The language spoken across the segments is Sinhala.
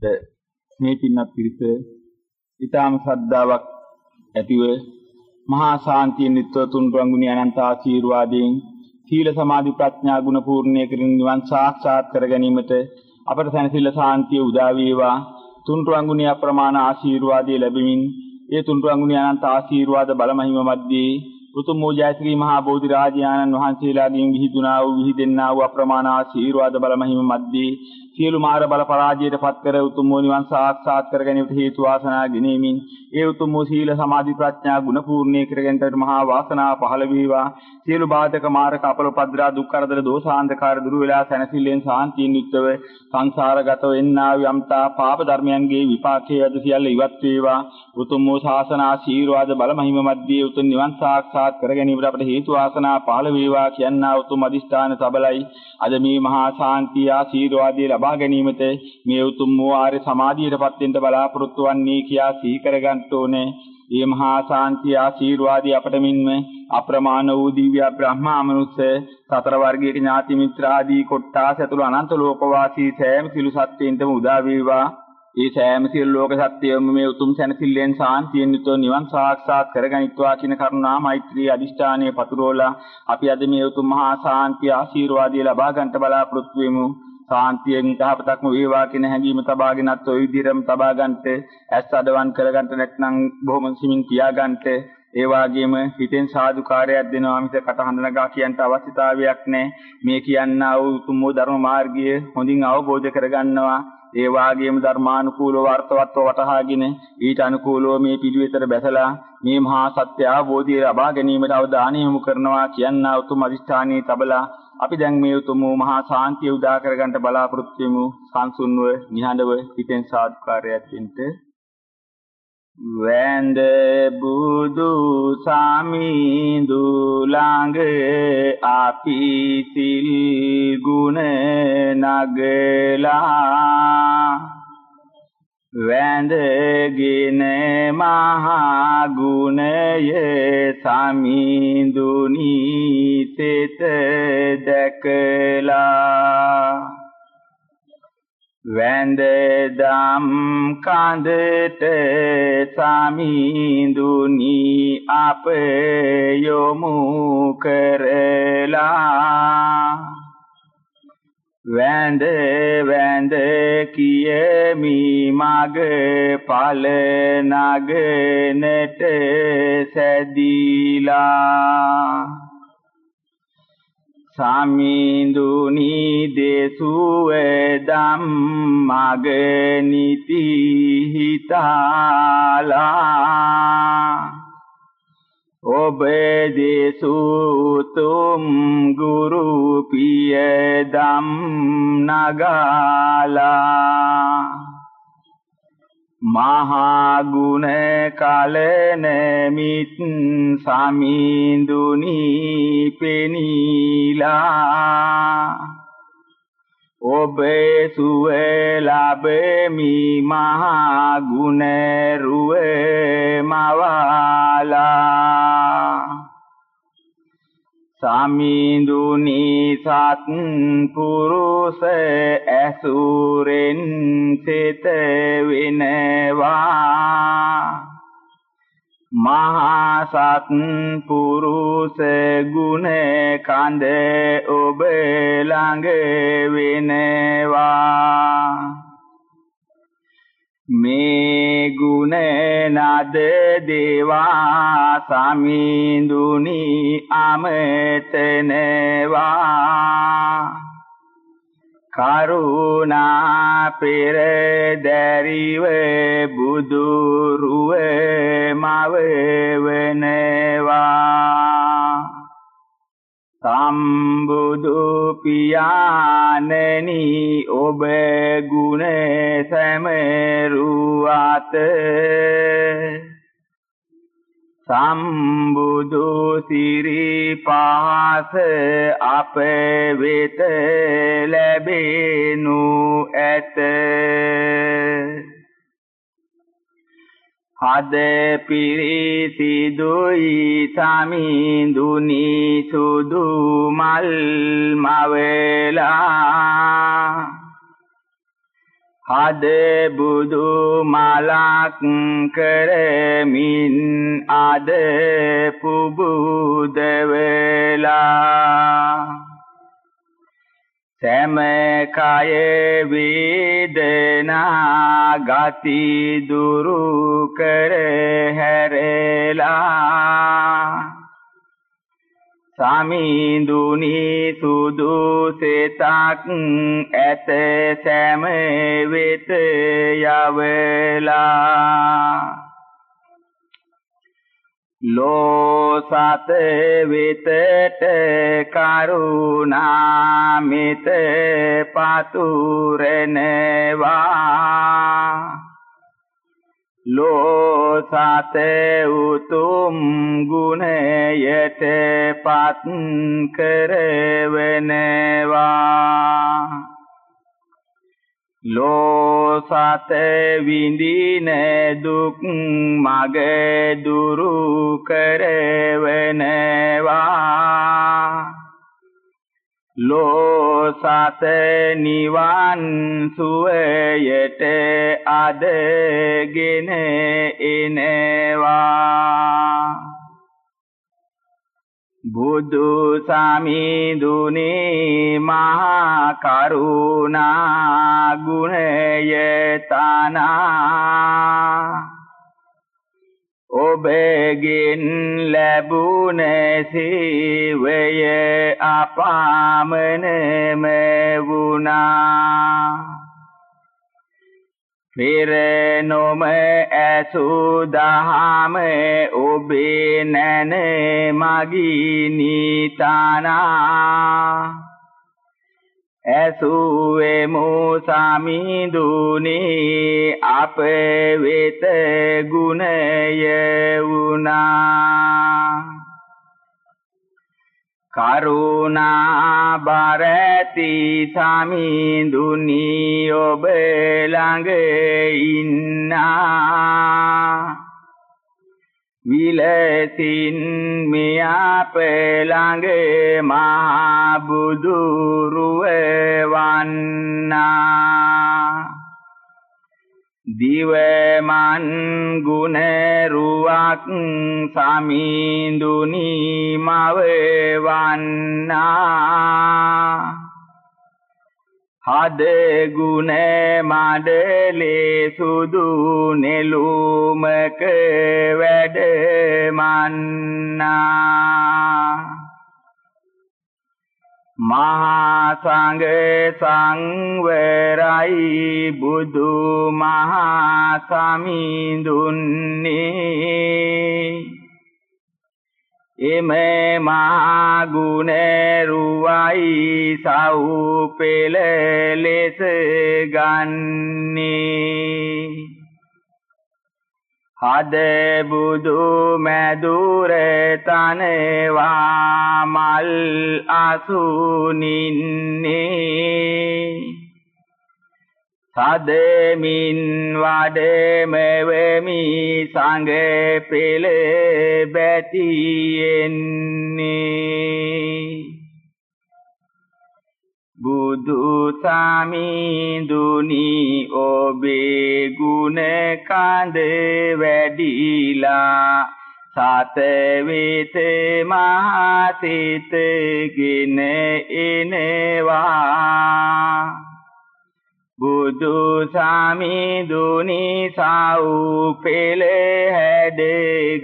මේ පින්නත් පිරිස ඊටාම ශ්‍රද්ධාවක් ඇතිව මහා ශාන්තියෙන් නිත්ව තුන්රංගුනි අනන්ත ආශීර්වාදයෙන් සීල සමාධි ප්‍රඥා ගුණ පූර්ණේ කරගෙන නිවන් සාක්ෂාත් කර ගැනීමට අපට සැනසෙල්ල ශාන්තිය උදා වේවා. තුන්රංගුනි අප්‍රමාණ ආශීර්වාදයේ ලැබෙමින් ඒ තුන්රංගුනි අනන්ත ආශීර්වාද බලමහිම මැද්දේ උතුම් වූ ජයශ්‍රී මහා බෝධි රාජානන් වහන්සේලාගෙන් විහිදුනා වූ විහිදෙන්නා වූ අප්‍රමාණ ආශීර්වාද බලමහිම මැද්දේ සියලු මාර බල පරාජයට පත් කර උතුම් වූ නිවන් සාක්ෂාත් කර ගැනීමට හේතු වාසනා ගෙනීමෙන් ඒ උතුම් වූ සීල සමාධි ප්‍රඥා ගුණ පූර්ණේ කර ගැනීමට මහා වාසනාව පහළ වේවා. සියලු බාධක මාරක අපල පද්‍රා දුක් කරදර දෝෂාන්ධකාර දුරු වෙලා සැනසෙල්ලෙන් සාන්තියෙන් යුක්තව සංසාරගතව එන්නා යම්තා පාප ධර්මයන්ගේ විපාකයේ අද සියල්ල ඉවත් වේවා. උතුම් වූ ශාසන ආශීර්වාද බල මහිම මැද්දේ උතුම් නිවන් සාක්ෂාත් කර ගැනීමට අපට හේතු වාසනා පහළ වේවා කියනා උතුම් අදිෂ්ඨාන සබලයි අද මේ මහා ශාන්තිය ආශීර්වාදයේ ලබා ගැනීමට මේ උතුම් වූ ආර්ය සමාධියටපත් වෙන්න බලාපොරොත්තු වන්නේ කියා සිහි කරගන්න ඕනේ. මේ මහා ශාන්තිය ආශීර්වාදي අපට මින්ම අප්‍රමාණ වූ දිව්‍ය බ්‍රහ්මා මනුස්ස සතර වර්ගයේ ඥාති මිත්‍ර ආදී කොට්ටාස ඇතුළු අනන්ත ලෝකවාසී සෑම සිළු සත්‍යයෙන්ම උදා වේවා. ඒ සෑම සියලු ලෝක සත්‍යයම මේ උතුම් සැනසෙල්ලෙන් සාන්තියෙන් යුතුව නිවන් සාක්ෂාත් කරගනිත්වා කියන කරුණා මෛත්‍රී අදිෂ්ඨානයේ පතුරෝලා අපි අද මේ උතුම් මහා සාන්තිය ආශිර්වාදය ලබා ගන්නට බලාපොරොත්තු වෙමු. සාන්තියෙන් යහපතක්ම වේවා කියන හැඟීම තබාගෙනත් ওই විදිහටම තබා ගන්නට ඇස් අඩවන් කර ගන්නට නැත්නම් බොහොම සිමින් තියා ගන්නට. ඒ වගේම හිතෙන් සාදුකාරයක් දෙනවා මිස කටහඬ නගා කියන්න අවශ්‍යතාවයක් නැහැ. මේ කියන්නා වූ උතුම් ධර්ම මාර්ගය හොඳින් අවබෝධ කරගන්නවා. ඒ වාගේම ධර්මානුකූලව අර්ථවත්ව වටහාගෙන ඊට අනුකූලව මේ පිළිවෙතට බැසලා මේ මහා සත්‍ය අවබෝධය ලබා ගැනීමට අවධානය යොමු කරනවා කියනා උතුම් අදිෂ්ඨානයේ තබලා අපි දැන් මේ උතුම් මහා සාන්තිය උදා කරගන්න බලාපොරොත්තු වෙමු. සංසුන්ව නිහඬව හිතෙන් සාදුකාරයක් දෙන්න වැඳ බුදු සාමිඳු ළඟ අපි සිල් ගුණ නගලා වැඳගෙන මහා ගුණය සමිඳුනි තෙත දැකලා වැඳ දම් කඳට සමිඳුනි අප යොමු කරලා වැඳ වැඳ කියමි මග ඵල නගනට සැදීලා. සමිඳුනි දේසුව ධම්මග නිති හිතාලා. ඔබ දේසුතුම් ගුරු පිය ධම් නගාලා. මහා ගුණ කලන මිත් සමිඳුනි පෙනීලා. ඔබ සුව ලැබෙමි මහා ගුණ රුව මවාලා. සමිඳුනි සත් පුරුෂ ඇසුරෙන් සිත වෙනවා. මහා සත් පුරුෂ ගුණ කඳ ඔබ ළඟ වෙනවා. මේ ගුණ නද දේවා සමිඳුනි අමතනවා. කරුණා පෙර දැරිව බුදුරුව මවවනවා. සම්බුදු පියාණනි ඔබ ගුණ සැමරුවාත සම්බුදු සිරිපාස අප වෙත ලැබෙනු ඇත. හද පිරිසිදුයි සමිඳුනි සුදු මල් මවලා. හද බුදු මලක් කරමින් අද පුබුද වෙලා සෑම කය වේදනා ගති දුරු කර හැරලා. සමිඳුනි සුදු සෙතක් ඇත සෑම වෙත යවලා. ලෝසත වෙතට කරුණා මෙත පතුරනවා. ලෝසත උතුම් ගුණයට පත් කරවනවා. ලෝසත විඳින දුක් මග දුරු කරවනවා. ලෝසත නිවන් සුවයට අදගෙන එනවා. බුදු සමිඳුනේ මහා කරුණා ගුණය තනා. ඔබගෙන් ලැබුණ සේවය අපාමනම වුණා. පෙර නොම ඇසු දහම ඔබේ නැන මගිනිතානා ඇසුවෙමු සමිඳුනේ අප වෙත ගුණය වුණා. කරුණා බරති සමිඳුනි ඔබ ළඟ ඉන්නා. විලසින් මියාප ළඟ මහා බුදු රුවවන්නා දිවමන් ගුණ රුවක් සමිඳුනි මවවන්නා. හද ගුණ මඩලේ සුදු නෙළුමක වැඩ මන්නා මහා සංඝ සංවරයි බුදු මහා සමිඳුන්නේ. එම මා ගුණ රුවයි සව් පෙළ ලෙස ගන්නේ. හද බුදු මැදුර තනවා මල් අසුනින්නේ සදමින් වඩමෙවමි සංග පෙළ බැතියෙන්නේ බුදු සමිඳුනි ඔබේ ගුණ කඳ වැඩිලා. සත වේත මහසිතගෙන එනවා. බුදු සමිඳුනි සව් පෙළ හැඩ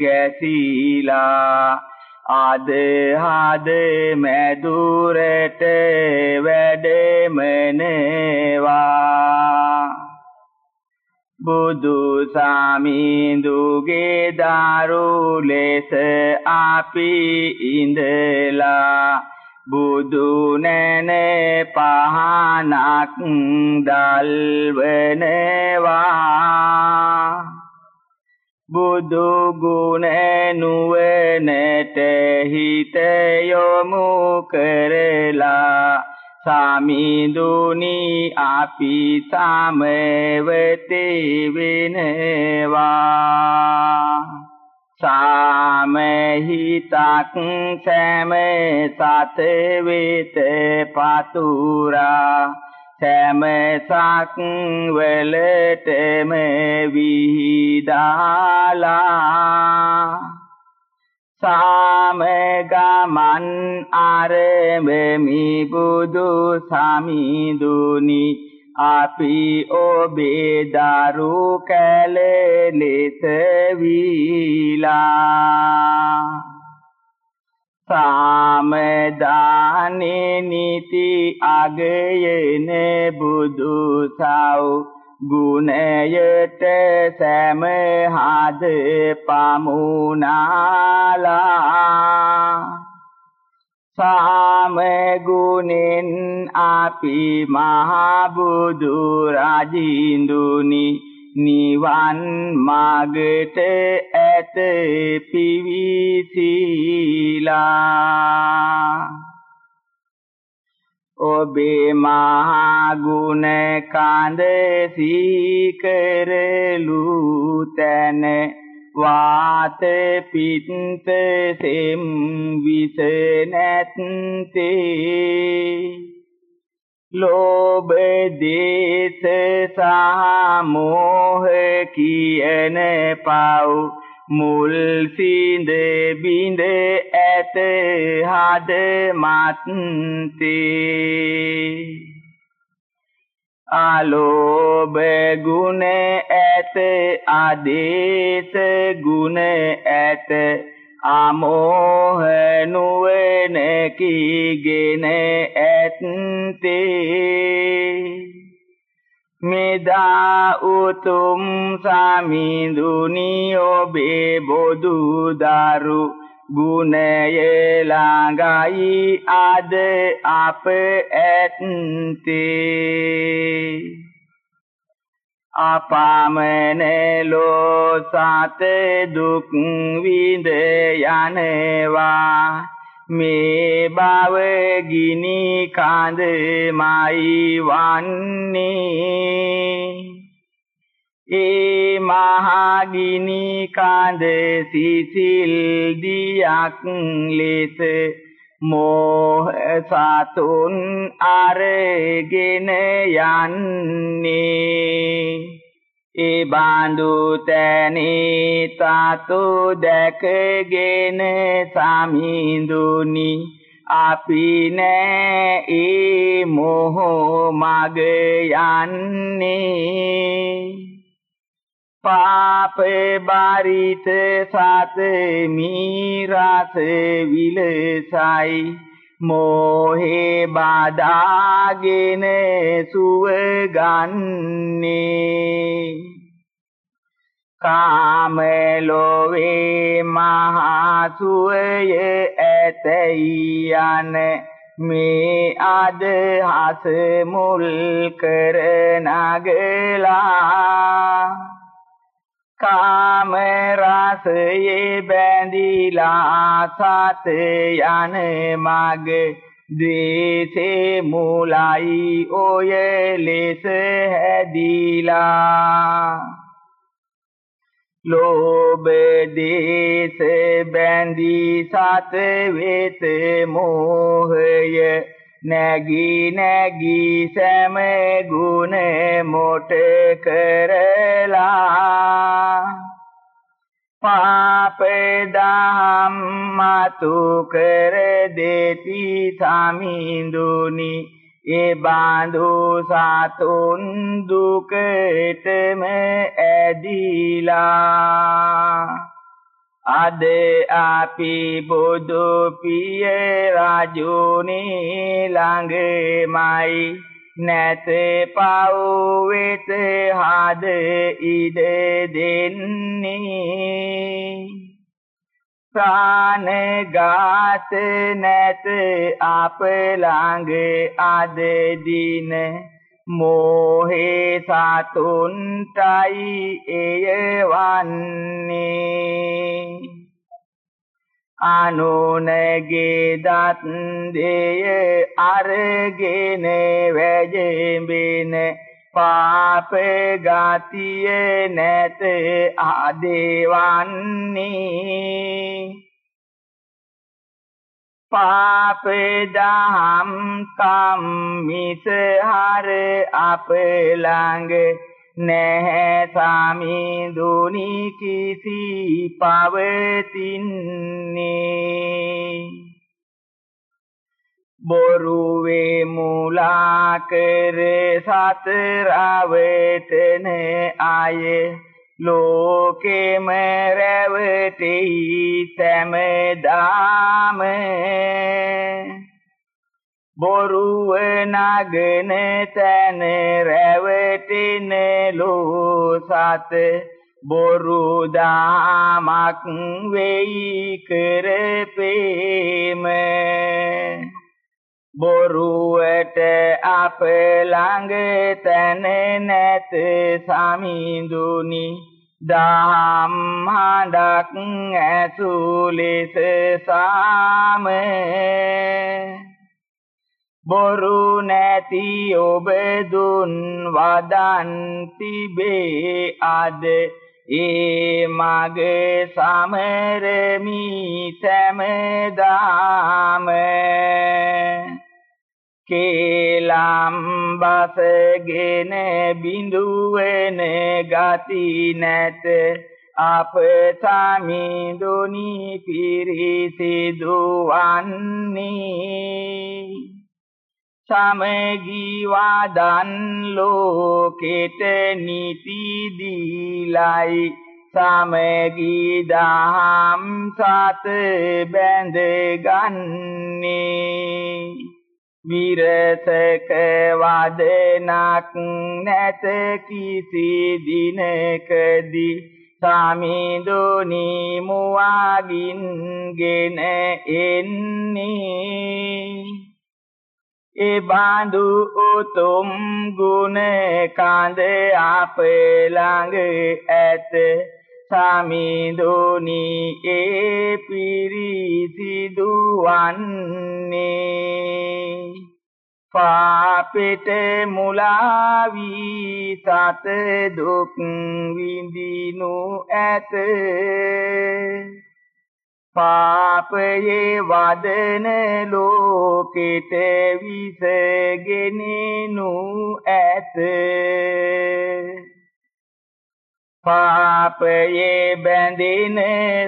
ගැසීලා. ආද හද මැදුරට වැඩමනවා. බුදු සමිඳුගේ දරු ලෙස අපි ඉඳලා බුදු නැන පහනක් දල්වනවා. බුදු ගුණ නුවණට හිත යොමු කරලා සමිඳුනි අපි සමවතේ වෙනවා. සාමහිතක් සෑම සත වෙත පතුරා සෑමසක් වලටම විහිදාලා සාමගමන් ආරෙමෙමි බුදු සමිඳුනි. අපි ඔබේ දරු කැල ලෙස වීලා සාමදානේ නිති අගයන බුදු සව් ගුණයට සෑම හද පමුණාලා. සාම ගුණෙන් අපි මහ බුදු රජින්දුනි නිවන් මාගට ඇත පිවිසිලා. ඔබේ මහා ගුණ කඳ සීකරලු තැන වාත පිත්ත සෙම් විස නැත්තේ. ලෝභ දේශ සහ මෝහ කියන පව්. මුල් සිඳ බිඳ ඇත හද මත්තේ ආලෝභ ගුණ ඇත ආදේශ ගුණ ඇත. අමෝහ නුවණ කීගෙන ඇත්තේ. මෙදා උතුම් සමිඳුනි ඔබේ බොදු දරු ගුණය ළඟයි අද අප ඇත්තේ. අපාමන ලෝ සත දුක් විඳ යනවා. මේ බව ගිනි කඳමයි වන්නේ. ඒ මහා ගිනි කඳ සිසිල් දියක් ලෙස මෝහ සතුන් අරගෙන යන්නේ. ඒ බඳු තැනේ තතු දැකගෙන සමිඳුනි. අපි නෑ ඒ මොහ මග යන්නේ. පාප බාරිත සත මීරස විලසයි. මෝහේ බාදාගෙන සුව ගන්නේ. කාම ලෝවේ මහා සුවය ඇතයි යන මේ අදහස මුල් කර නගලා. කාම රසයේ බැඳිලා සත යන මග ද්වේෂේ මූලයි ඔය ලෙස හැදිලා. ලෝභ දේශ බැඳී සත වෙත මෝහය නැගී නැගී සෑම ගුණ මොට කරලා පාප දහම් මතු කර දෙති සමිඳුනි. ඒ බඳු සතුන් දුකටම ඇදිලා අද අපි බුදු පිය රජුනේ ළඟමයි. නැත පව් වෙත හද ඉඩ දෙන්නේ. ප්‍රාණඝාත නැත අප ළඟ අද දින. මෝහේ සතුන්ටයි එය වන්නේ. අනුනගේ දත් දෙය අරගෙන වැජඹෙන පාප ගතිය නැත ආදේවන්නේ පාප දහම් කම් මිස හර අප ළඟ නැහැ. සාමිඳුනි කිසි පවතින්නේ. බොරුවේ මුලා කර සතරවටන අය ලෝකෙම රැවටෙහි සැමදාම බොරුව නගන තැන රැවටෙන ලෝ සත බොරු දාමක් වෙයි කරපේම බොරුවට අප ළඟ තැන නැත සමිඳුනි. දහම් හඬක් ඇසුලෙස සාම. බොරු නැති ඔබ දුන් වදන් තිබේ අද. ඒ මගේ සමරමි සැමදාම. කේලම් බසගෙන බිඳුවන ගති නැත. අප සමිඳුනි පිරිසිදු වන්නේ සමගී වාදන් ලෝකෙට නිති දීලයි. සමගී දහම් සත බැඳ ගන්නේ විරසක වදනක් නැත කිසි දිනකදී සමිඳුනි මුවාගින්ගෙන එන්නේ. ඒ බඳු උතුම් ගුණ කඳ අප ළඟ ඇත. සමිඳුනි ඒ පිරිසිදු වන්නේ පාපෙට මුලා වී සත දුක් විඳිනු ඇත. පාපයේ වදන ලෝකෙට විසගෙනනු ඇත. පාපයේ බැඳෙන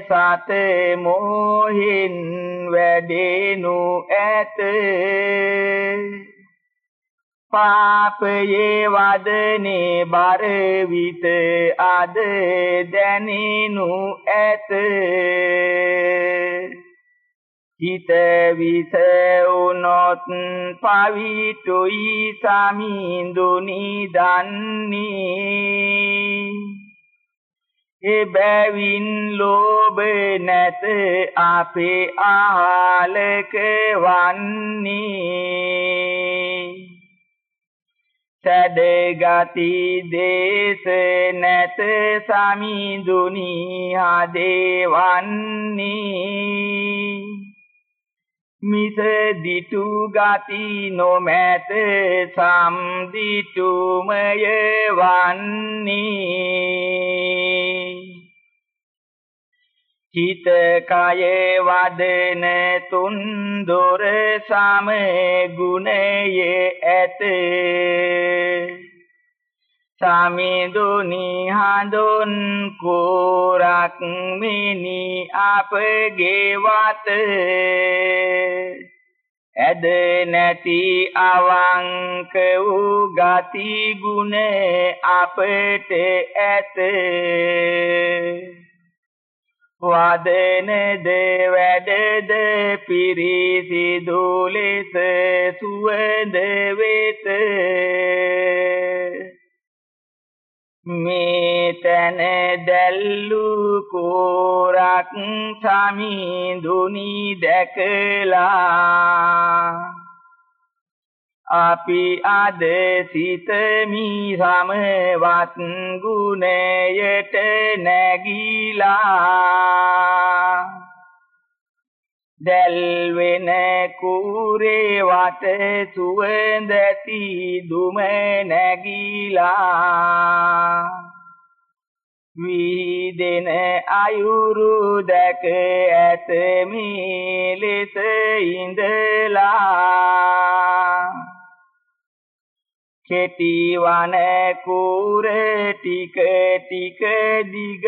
සත මෝහෙන් වැඩෙනු ඇත. පාපයේ වදනේ බර විත අද දැනෙනු ඇත. හිත විස උනොත් පවිතුයි සමිඳුනි දන්නේ. එබැවින් ලෝභ නැත අපේ ආලක වන්නේ. සැඩගති දේශ නැත සමිඳුනි හදේවන්නේ මිස දිටු ගති නොමැත සම්දිටුමය වන්නේ. හිත කය වදන තුන් දොර සම ගුණයේ ඇත. සමිඳුනි හඳුන් කෝරක් මිනි අපගේ වත. ඇද නැති අවංක වූ ගති ගුණ අපට ඇත. වදනද වැඩද පිරිසිදු ලෙස සුවඳ වෙත. මේ තැන දැල්ලු කෝරක් සමිඳුනි දැකලා. අපි අද සිතමි සමවත් ගුණයට නැගීලා. දැල් වෙන කුරේ වට සුවඳති දුම නැගීලා. විදෙන අයුරු දැක ඇත මේ ලෙස ඉඳලා. කෙටි වන කුර ටික ටික දිග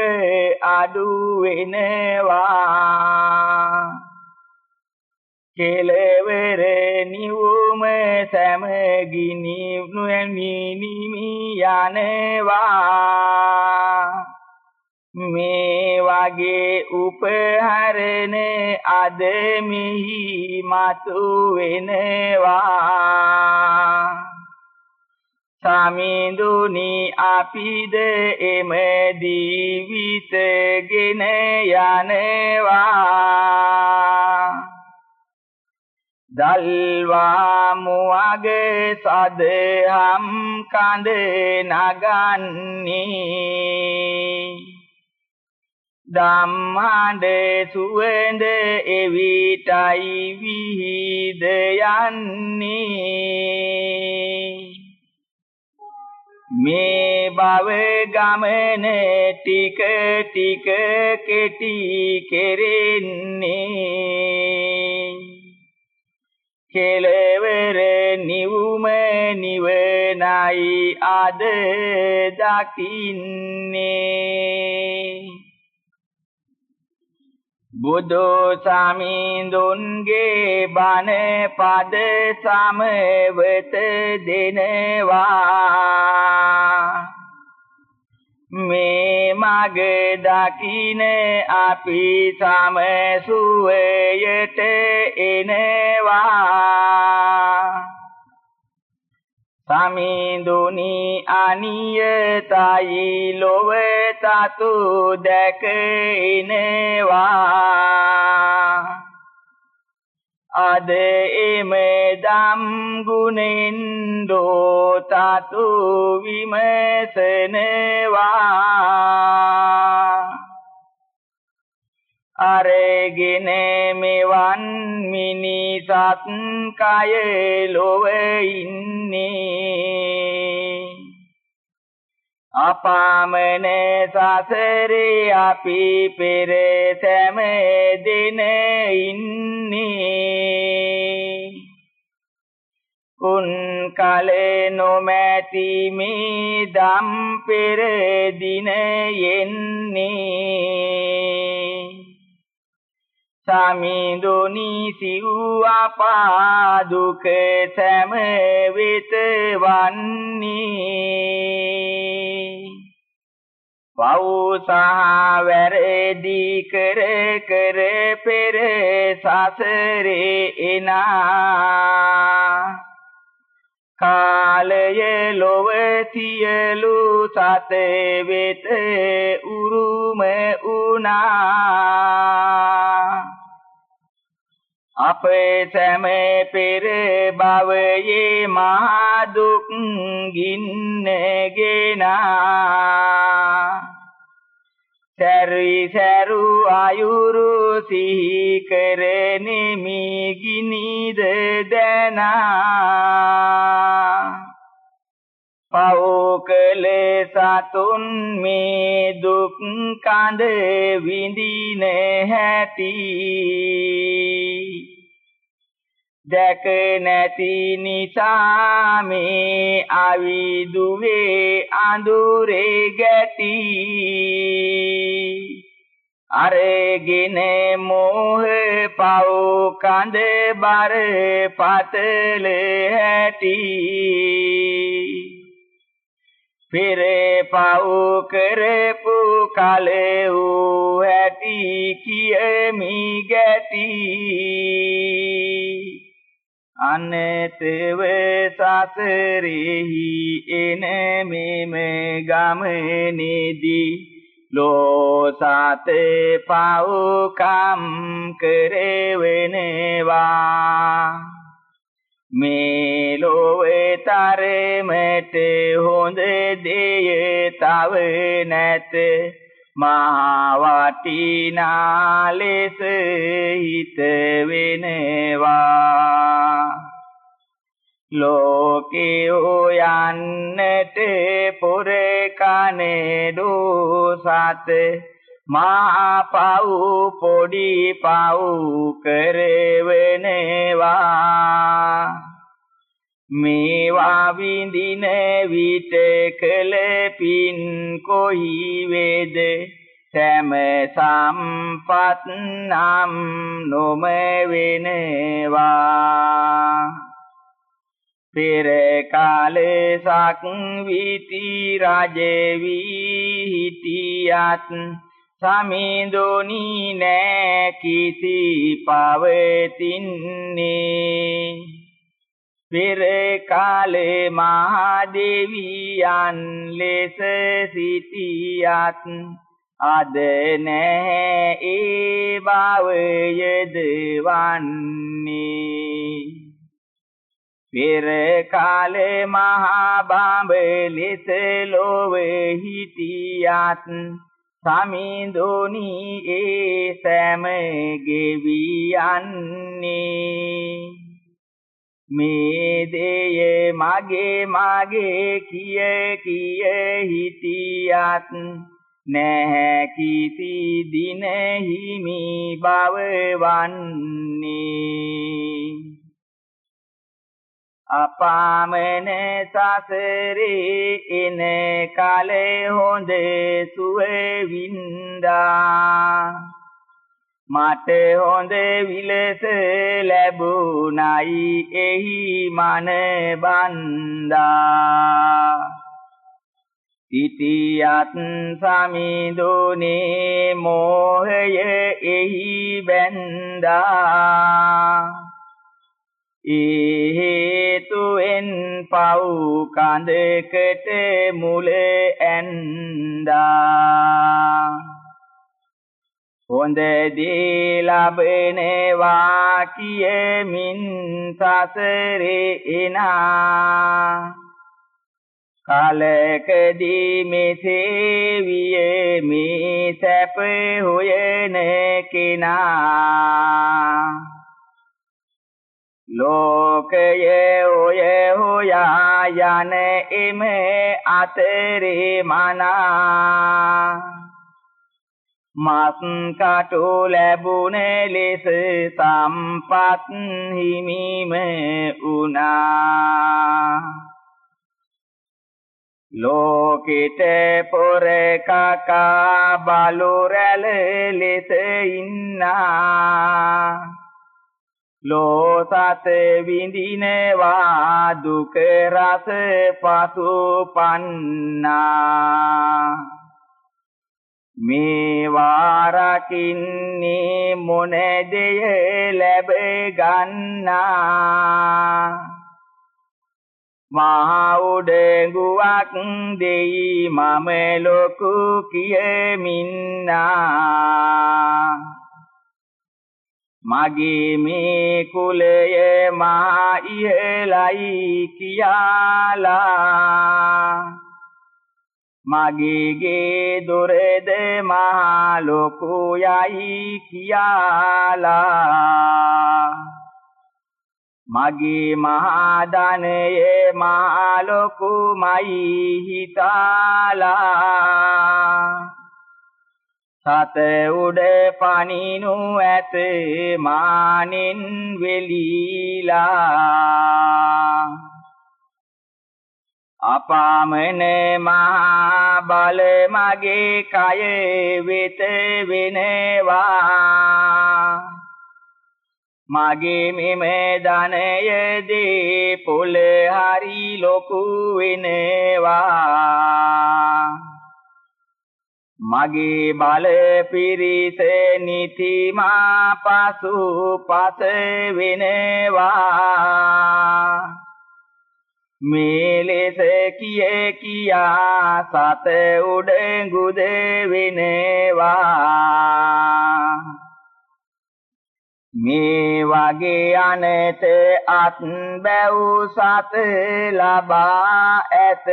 අඩු වෙනවා. කෙලවර නිවුම සමගිනි නුවනි නිමි යනවා. මේ වගේ උපහරණ අද මෙහි මතු වෙනවා. සමිඳුනි අපිද එම දීවිතගෙන යනවා. දල්වා මුවග සදහම් කඳ නගන්නේ. ධම්මඬ සුවඳ එවිටයි විහිද යන්නේ. මේ භව ගමන ටික ටික කෙටි කෙරෙන්නේ. කෙලවර නිවුම නිවනයි අද දකින්නේ. බුදු සමිඳුන්ගේ බණ පද සමවත දෙනවා. මේ මග දකින අපි සමසුවයට එනවා. සමිඳුනි අනියතයි ලොව තතු දැක ඉනවා අද එම දම් ගුණෙන් දෝ තතු විමසනවා. අරගෙන මෙවන් මිනිසත් කය ලොව ඉන්නේ. අපාමන සසරේ අපි පෙර සෑම දින ඉන්නේ. කුන් කලේ නොමැති මේ දම් පෙර දින යෙන්නේ සමිඳුනි සිව් අපා දුක සෑම වෙත වන්නේ පව් සහ වැරදි කර කර පෙර සසරේ එනා. කාලය ලොව සියලු සත වෙත උරුම උනා අපේ සෑම පෙර භවයේ මහා දුක් ගින්නගෙනා. සැරි සැරු අයුරු සිහි කරනෙමි ගිනිද දනා. පවෝකල සතුන් මේ දුක් කඳ විඳින හැටි. දැක නැති නිසා මේ අවිදුවේ අඳුරේ ගැටි. අරගෙන මෝහ පව් කඳ බර පතල හැටි. පෙර පව් කරපු කල වූ ඇති කියමි ගැටි. අනතව සසරෙහි එන මෙම ගමනේදී ලෝසත පව්කම් කරවෙනවා. මේ ලෝවේ තරමට හොඳ දෙය තව නැත. මහා වටිනා ලෙස හිත වෙනවා. ලෝකයෝ යන්නට පුරකනේ දුසත. මා පව් පොඩි පව් කරවනවා. මේවා විඳින විට කළ පින් කොහි වේද? සෑම සම්පත් නම් නොම වෙනවා පෙර කාලේ සක්විති රජ වී හිටියත් සමිඳුනි නෑ කිසි පවතින්නේ. පෙර කාලේ මහා දෙවියන් ලෙස සිටියත් අද නැහැ ඒ බව යදවන්නේ. පෙර කාලේ මහා බඹලිස ලෝවේ හිටියත් සමිඳුනි ඒ සෑම ගෙවි යන්නේ මේ දෙය මගේ මගේ කිය කිය හිටියත් නැහැ කිසි දින හිමි බව වන්නේ අපාමන සසරේ එන කලේ හොඳ සුවේ වින්දා. මට හොඳ විලස ලැබුණයි එහි මන බන්දා. සිටියත් සමිඳුනේ මෝහය එහි බැන්දා. ඒ හේතුවෙන් පව් කඳකට මුල ඇන්දා. හොඳ දේ ලබනවා කියමින් සසරේ එනා. කාලකදී මෙසේ විය මේ සැප හොයන කෙනා. ලෝකයේ ඔය හොයා යන එම අතරේ මනා. මස් කටු ලැබුණ ලෙස සම්පත් හිමිම උනා ලෝකෙට පොර කකා බලු රැළ ලෙස ඉන්නා. ලෝසත විඳිනවා දුක රස පසු පන්නා. මේ වාරකින්නේ මොන දෙය ලැබ ගන්නා. මහා උඩඟුවක් දෙයි මම ලොකු කියමින්නා. මගේ මේ කුලය මා ඉහළයි කියාලා. මගේ ගේ දොරද මහා ලොකු යයි කියාලා. මගේ මහා ධනයේ මහා ලොකුමයි හිතාලා. සත උඩ පනිනු ඇත මානින් වෙලීලා. අපාමන මහා බල මගේ කය වෙත වෙනවා. මගේ මෙම ධනයදී පොළ හරි ලොකු වෙනවා. මගේ බල පිරිස නිතිමා පසු පස වෙනවා මේ ලෙස කිය කියා සත උඩඟුද වෙනවා මේ වගේ අනත අත් බැව් සත ලබා ඇත.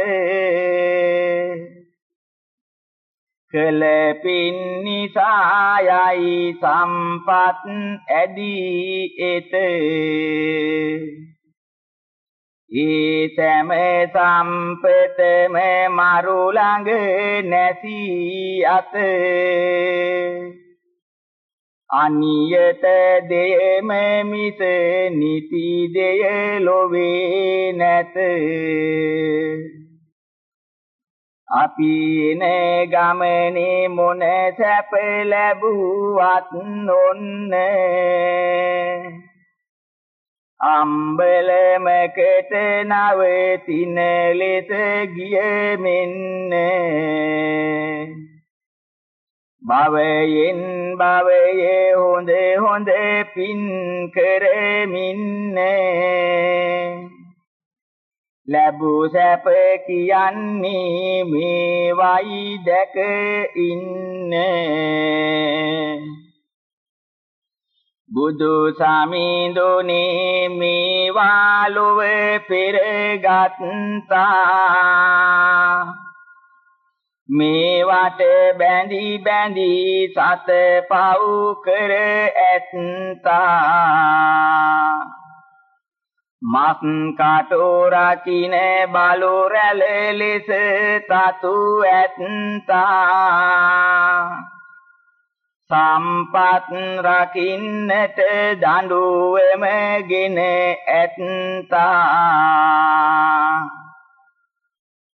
කළ පින් නිසායයි සම්පත් ඇදී එත. ඒ සෑම සම්පතම මරු ළඟ නැසී අත. අනියත දෙයම මිස නිති දෙය ලොවේ නැත. අපි එන ගමනේ මොන සැප ලැබුවත් නොන්නේ. අම්බලමකට නවතින ලෙස ගිය මෙන්න භවයෙන් භවයේ හොඳ හොඳ පින් කරමින්න. ලැබූ සැප කියන්නේ මේ වයි දැක ඉන්නේ. බුදු සමිඳුනේ මේවා ලොව පෙරගත්තා. මේවට බැඳි බැඳි සත පව් කර ඇත්තා. මත් කටෝ රකින බලු රැළ ලෙස තතු ඇත්තා. සම්පත් රකින්නට දඬුවමගෙන ඇත්තා.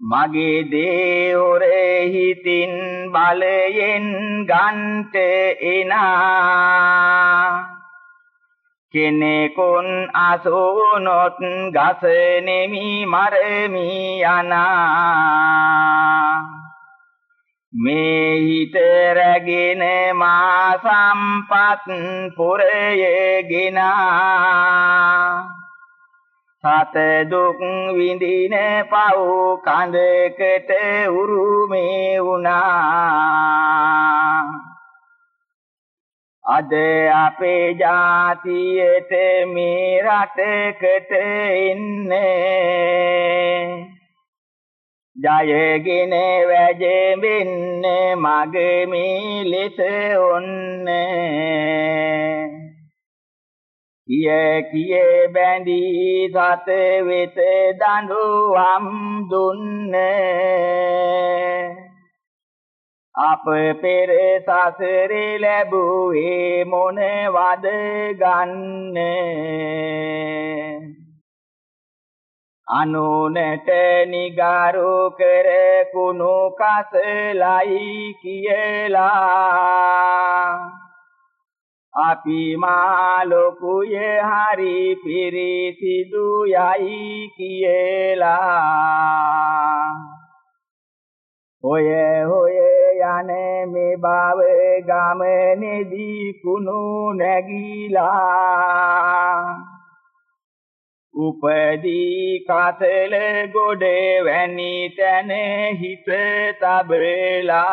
මගේ දේවරේ හිතින් බලයෙන් ගන්ට එනා. කෙනෙකුන් අසෝනොත් ගස නෙමි මරමි යනා. මේ හිත රැගෙන මා සම්පත් පුරයගෙන සත දුක් විඳින පව් කඳකට උරුමේ වුණා. අද අපේ ජාතියට මේ රටකට එන්නේ. ජයගෙන වැජෙමින්න මගේ මේ ලෙස ඔන්න. කිය කිය බැඳී සත වෙත දඬුවම් දුන්න. අප පෙර සසරේ ලැබුවේ මොනවද ගන්නේ? අනුනට නිගරු කර කුණු කසලයි කියලා. අපි මා ලොකුය හරි පිරිසිදු යයි කියලා. ඔය හොය යන මේ බව ගමනේදී කුණු නැගීලා. උපදී කතල ගොඩ වැනි තැන හිත තබලා.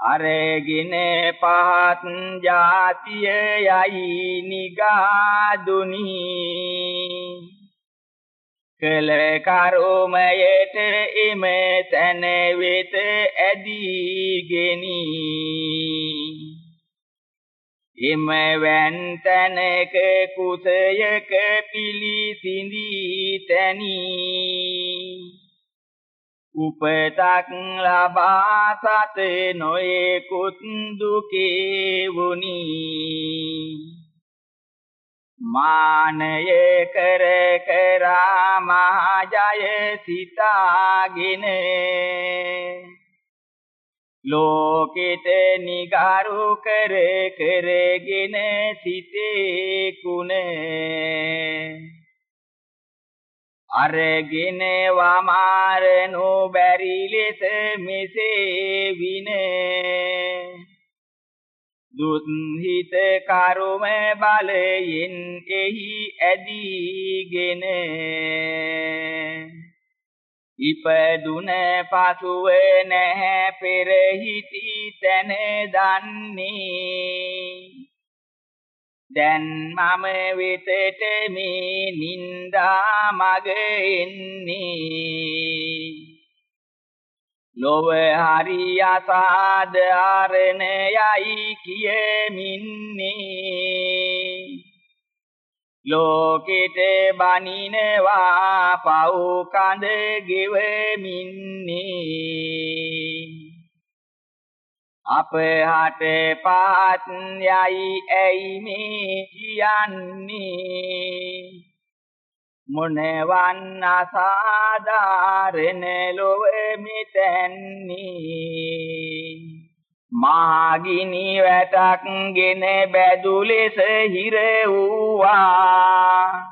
අරගෙන පහත් ජාතිය යයි නිගාදුනි. කල කරුමයට එම තැන වෙත ඇදීගෙනි. එම වැන්තනක කුසයක පිලිසිඳී තැනි. උපතක් ලබා සත නොයෙකුත් දුකේ වුනි. මානය කර කරා මහජය සිතාගෙන ලෝකෙට නිගරු කර කරගෙන සිටේ කුනේ අරගෙන වමාරනු බැරි ලෙස මෙසේ විනේ. දුත්හිත කරුම බලයෙන් එහි ඇදීගෙන ඉපදුන පසුව නැහැ පෙර හිටි තැන දන්නේ. දැන් මම වෙතට මේ නින්දා මග එන්නේ. ලොව හරි අසාධාරණයයි කියමින්නේ. ලෝකෙට බනිනවා පව් කඳ ගෙවමින්නේ. අප හට පාත් යයි ඇයි මේ කියන්නේ? මොනවන් අසාධාරණ ලොව මෙතැන්නේ. මාගිනි වැටක් ගෙන බැදු ලෙස හිර වූවා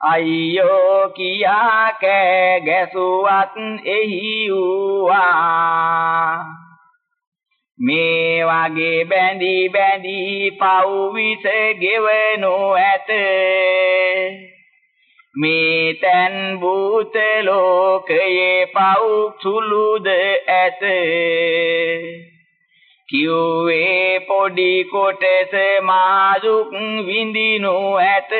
අයියෝ කියා කෑ ගැසුවත් එහි වූවා. මේ වගේ බැඳි බැඳි පව් විස ගෙවනු ඇත. මේ තැන් භූත ලෝකයේ පව් සුළුද ඇත. කිව්වේ පොඩි කොටස මාදුක් විඳිනු ඇත.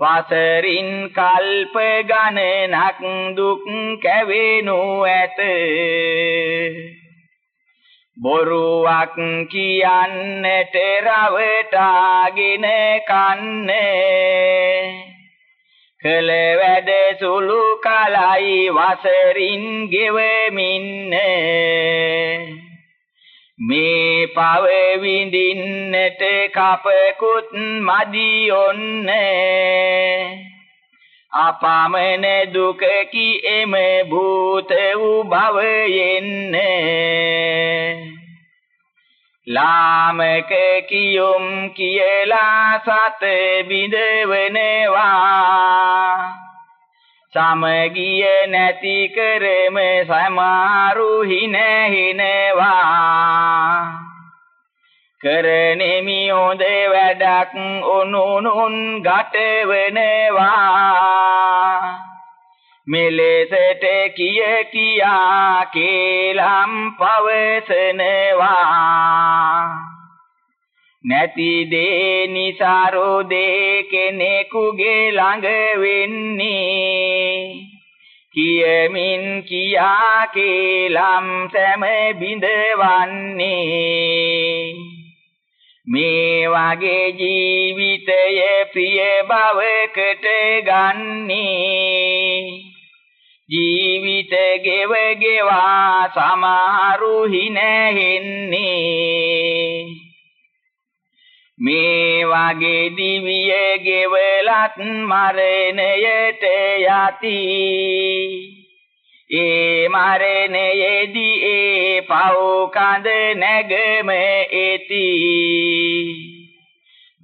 වසරින් කල්ප ගණනක් දුක් කැවෙනු ඇත. බොරුවක් කියන්නට රවටාගෙන කන්නේ. කළ වැඩ සුළු කලයි වසරින් ගෙවමින්නේ. මේ පව විඳින්නට කපකුත් මදි ඔන්නේ. අපාමන දුකකි එම භූත වූ භවයෙන්නේ. ලාමක කියුම් කියලා සත බිඳවනවා. සමගිය නැති කරම සමාරු හිනහිනවා කරනෙමි හොඳ වැඩක් උනුනුන් ගටවනවා මෙලෙසට කිය කියා කේලම් පවසනවා. නැති දේ නිසාරෝ දේ කෙනෙකුගේ ළඟ වෙන්නේ. කියමින් කියා කේලම් සැම බිඳවන්නේ. මේ වගේ ජීවිතය ප්‍රිය බවකට ගන්නේ. ජීවිත ගෙව ගෙවා සමහරු හිනහෙන්නේ මේ වගේ දිවිය ගෙවලත් මරණයට යති. ඒ මරණයේදී ඒ පව් කඳ නැගම එති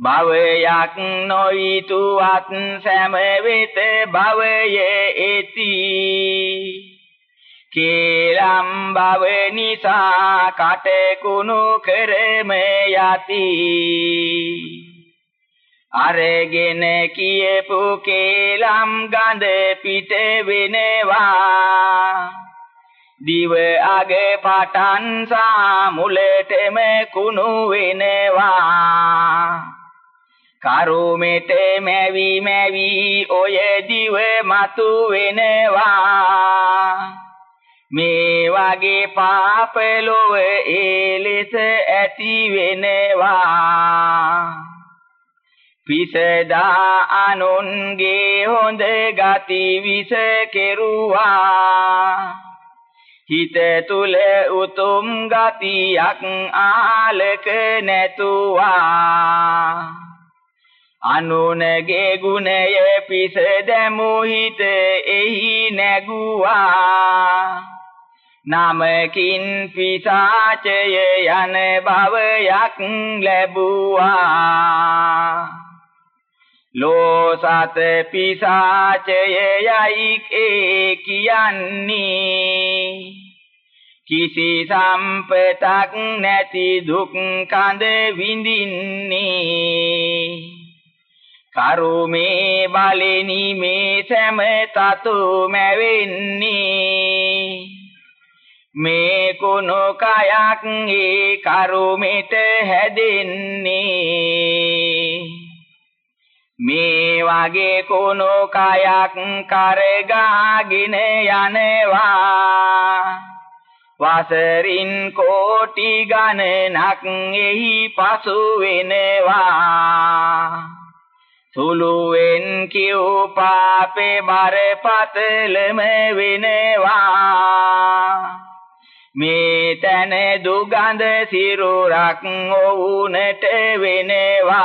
භවයක් නොයිතුවත් සෑම වෙත භවය එති කේලම් භව නිසා කටකුණු කරම යති. අරගෙන කියපු කේලම් ගඳ පිට වෙනවා. දිව අග පටන් සා මුලටම කුණු වෙනවා. කරුමෙට මැවි මැවි ඔය දිව මතු වෙනවා. මේ වගේ පාපලොව ඒ ලෙස ඇති වෙනවා. පිසදා අනුන්ගේ හොඳ ගති විස කෙරුවා. හිත තුල උතුම් ගතියක් ආලක නැතුවා. අනුනගේ ගුණය පිස දැමු හිත එහි නැගුවා. නමකින් පිසාචය යන භවයක් ලැබුවා. ලෝසත පිසාචය යයි ඒ කියන්නේ. කිසි සම්පතක් නැති දුක් කඳ විඳින්නේ. කරුමේ බලෙනි මේ සෑම තතු මැවෙන්නේ. මේ කුණු කයක් ඒ කරුමෙට හැදෙන්නේ. මේ වගේ කුණු කයක් කරගාගෙන යනවා. වසරින් කෝටි ගණනක් එහි පසු වෙනවා. සුළුවෙන් කිව් පාපේ බරපතලම වෙනවා. මේ තන දුගඳ සිරුරක් ඔවුනට වෙනවා.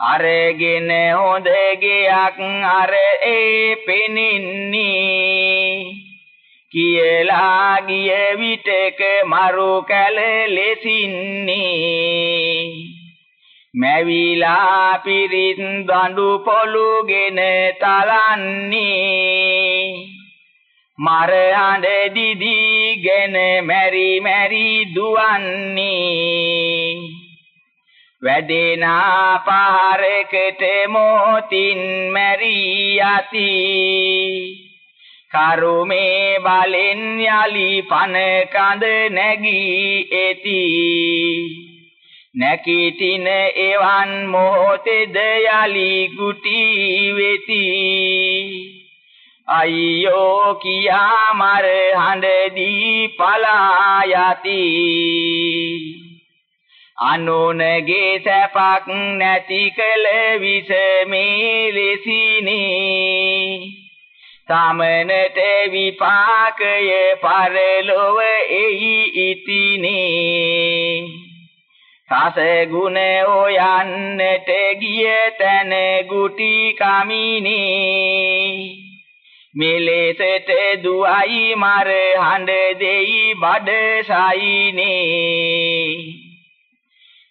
අරගෙන හොඳ ගයක් අර ඒ පෙනින්නේ. කියලා ගිය විටක මරු කැල ලෙසින්නේ. මැවිලා පිරිත් දඬු පොළුගෙන තලන්නේ. මර හඬ දිදීගෙන මැරි මැරි දුවන්නේ. වැඩෙනා පාරකට මොතින් මැරි යති කරුමේ බලෙන් යලි පන කඳ නැගී එති. නැකිටින එවන් මොහොතේද යලි ගුටි වෙති. අයියෝ කියා මර හඬදී පලා යති. අනුනගේ සැපක් නැති කල විස මේ ලෙසිනේ තමනට විපාකය පරලොව එහි ඉතිනේ. රස ගුණ හොයන්නට ගිය තැන ගුටි කමිනේ. මෙලෙසට දුවයි මර හඬ දෙයි බඩ සයිනේ.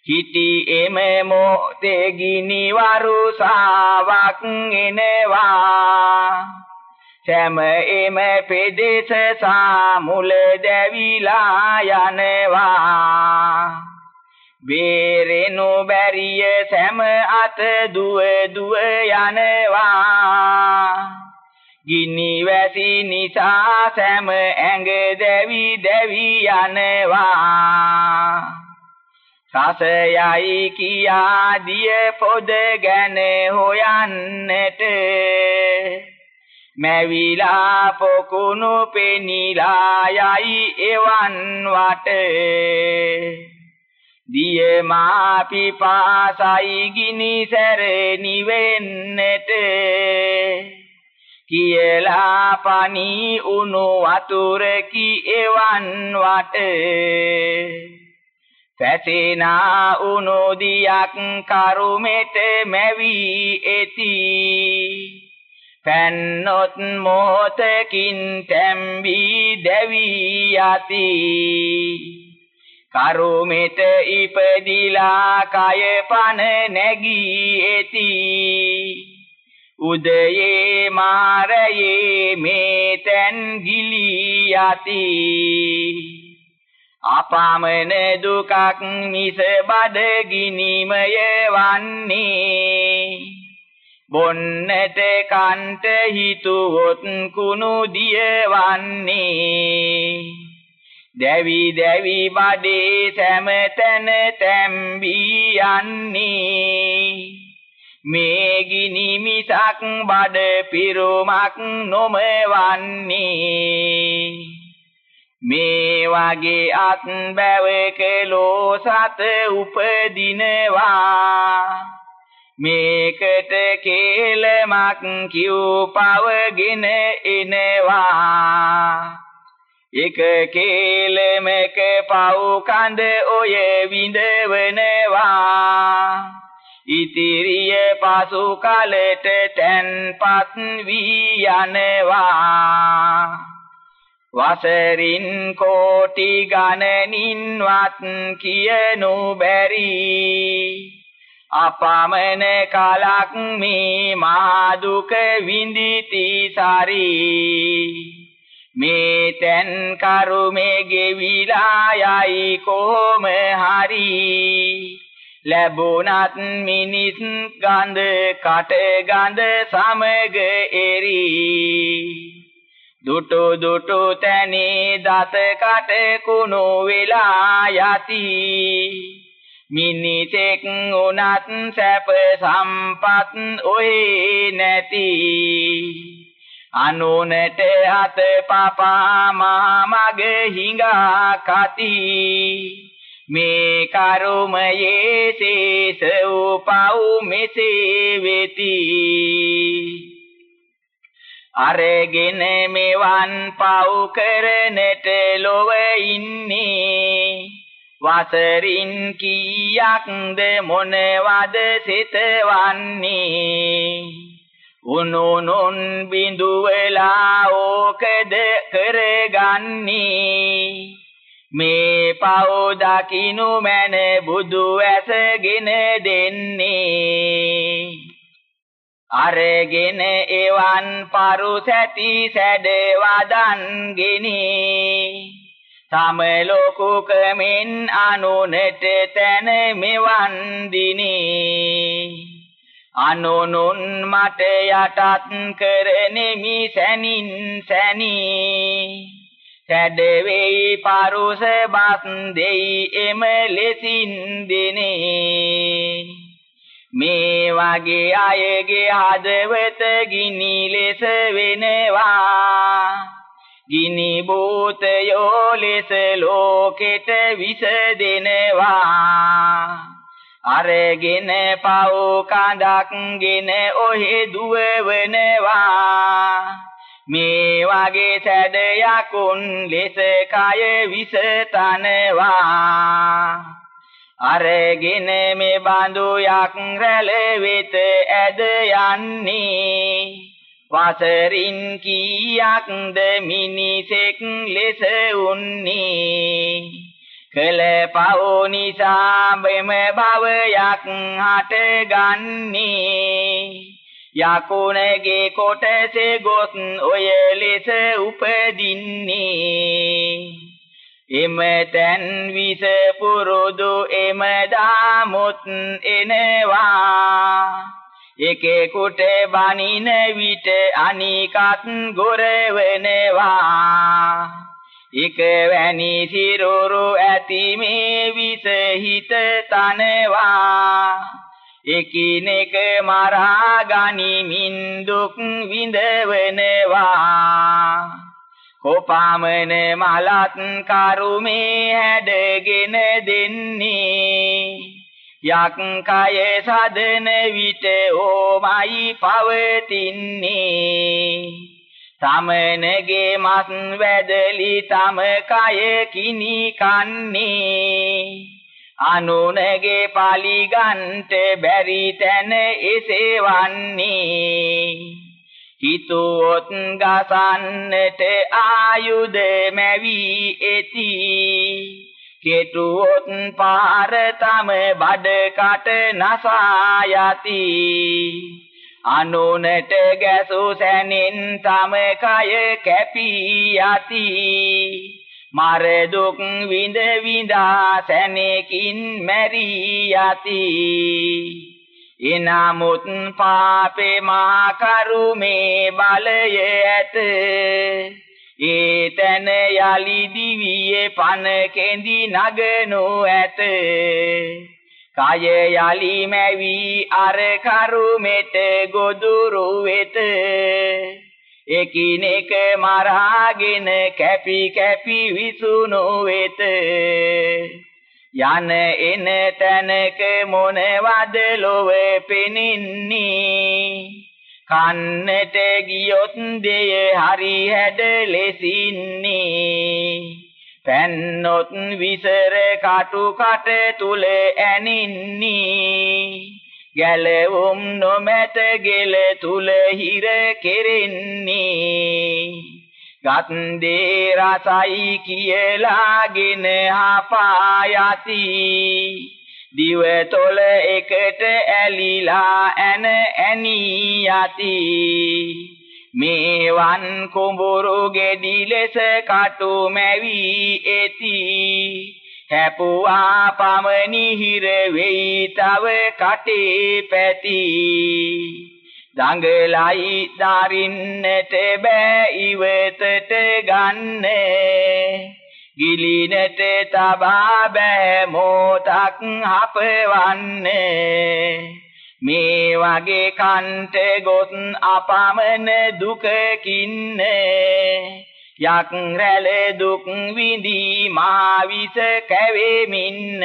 හිටි එම මොතේ ගිනි වරුසාවක් එනවා. සෑම එම පෙදෙස සාමුල දැවිලා යනවා. බේරෙනු බැරිය සෑම අත දුව දුව යනවා. ගිනි වැසි නිසා සෑම ඇඟ දැවි දැවි යනවා. සසයයි කියා දිය පොද ගැන හොයන්නට. මැවිලා පොකුණු පෙනිලා යයි එවන් වට. දිය මා පිපාසයි ගිනි සැර නිවෙන්නට කියලා පනී උණු වතුරකි එවන් වට. පැසෙනා උණු දියක් කරුමෙට මැවි එති. පැන්නොත් මොහොතකින් තැම්බි දැවි යති. කරුමෙට ඉපදිලා කය පන නැගී එති. උදයේ මාරයේ මේ තැන් ගිලී යති. අපාමන දුකක් මිස බඩගිනිමය වන්නේ. බොන්නට කන්ට හිතුවොත් කුණු දියවන්නේ. දැවි දැවි බඩේ සෑම තැන තැම්බී යන්නේ. මේ ගිනි මිසක් බඩ පිරුමක් නොමවන්නේ. මේ වගේ අත් බැවක ලෝසත උපදිනවා. මේකට කේලමක් කිව් පවගෙන එනවා. එක කේලමක පව් කඳ ඔය විඳවනවා. ඉතිරිය පසු කලට තැන්පත් වී යනවා. වසරින් කෝටි ගණනින්වත් කියනු බැරි. අපමණ කලක් මේ මා දුක විඳිති සරි. මේ තැන් කරුමේ ගෙවිලා යයි කොහොම හරි. ලැබුණත් මිනිස් ගඳ කට ගඳ සමග එරි. දුටු දුටු තැනේ දත කට කුණු වෙලා යති. මිනිසෙක් උනත් සැප සම්පත් ඔහි නැති. අනුනට අත පපා මහමග හිඟා කති. මේ කරුමයේ සේස උපව් මෙසේ වෙති. අරගෙන මෙවන් පව් කරනට ලොව ඉන්නේ. වසරින් කීයක්ද මොනවද සිතවන්නේ? උනුනුන් බිඳුවලා ඕකද කරගන්නේ? මේ පව් දකිනු මැන බුදු ඇසගෙන දෙන්නේ. අරගෙන එවන් පරුසැති සැඩ වදන්ගෙන තම ලොකු කමෙන් අනුනට තැන මෙවන් දිනේ. අනුනුන් මට යටත් කරනෙමි සැනින් සැනී. සැඩ වෙයි පරුස බස් දෙයි එම ලෙසින් දිනේ. මේ වගේ අයගේ හදවත ගිනි ලෙස වෙනවා. ගිනි භූතයෝ ලෙස ලෝකෙට විස දෙනවා. අරගෙන පව් කඳක්ගෙන ඔහෙ දුවවනවා. මේ වගේ සැඩ යකුන් ලෙස කය විස තනවා. අරගෙන මේ බඳු යක් රැළ වෙත ඇද යන්නේ. වසරින් කීයක්ද මිනිසෙක් ලෙස උන්නේ? කළ පව් නිසා බෙම භවයක් හටගන්නේ යකුණගේ කොටසේ ගොස් ඔය ලෙස උපදින්නේ. එම තැන් විස පුරුදු එම දාමුත් එනවා. එකෙකුට බනින විට අනිකත් ගොරවනවා එක වැනි සිරුරු ඇති මේ විස හිත තනවා. එකිනෙක මරා ගනිමින් දුක් විඳවනවා. කොපමණ මලත් කරුමේ හැඩගෙන දෙන්නේ. යක් කය සදන විට ඕමයි පවතින්නේ. තමනගේ මස් වැදලි තම කය කිනි කන්නේ. අනුනගේ පලිගන්ට බැරි තැන එසේවන්නේ. හිතුවොත් ගසන්නට ආයුධ මැවි ඇති කෙටුවොත් පාර තම බඩකට නසා යති. අනුනට ගැසු සැනින් තම කය කැපී යති. මර දුක් විඳ විඳා සැනකින් මැරී යති. එනමුත් පාපේ මහා කරුමේ බලය ඇත. ඒතන යලි දිවියේ පන කෙඳි නගනු ඇත. කය යලි මැවි අර කරුමෙට ගොදුරු වෙත. එකිනෙක මරාගෙන කැපි කැපි විසුණු වෙත. යන එන තැනක මොනවද ලොව පෙනින්නේ? කන්නට ගියොත් දෙය හරි හැඩ ලෙසින්නේ. පැන්නොත් විසර කටු කට තුල ඇනින්නේ. ගැලවුම් නොමැත ගෙල තුල හිර කෙරෙන්නේ. ගත්දේ රසයි කියලාගෙන හපා යති දිව තොල එකට ඇලිලා ඇන ඇනී යති මේවන් කුඹුරු ගෙඩි ලෙස කටු මැවි ඇති හැපුවා පමණි හිර වෙයි තව කටේ පැති. දඟලයි දරින්නට බෑ ඉවතට ගන්න. ගිලිනට තබා බෑ මෝතක් හපවන්න. මේ වගේ කන්ට ගොස් අපමණ දුකකින්න. යක් රැළ දුක් විඳී මා විස කැවෙමින්න.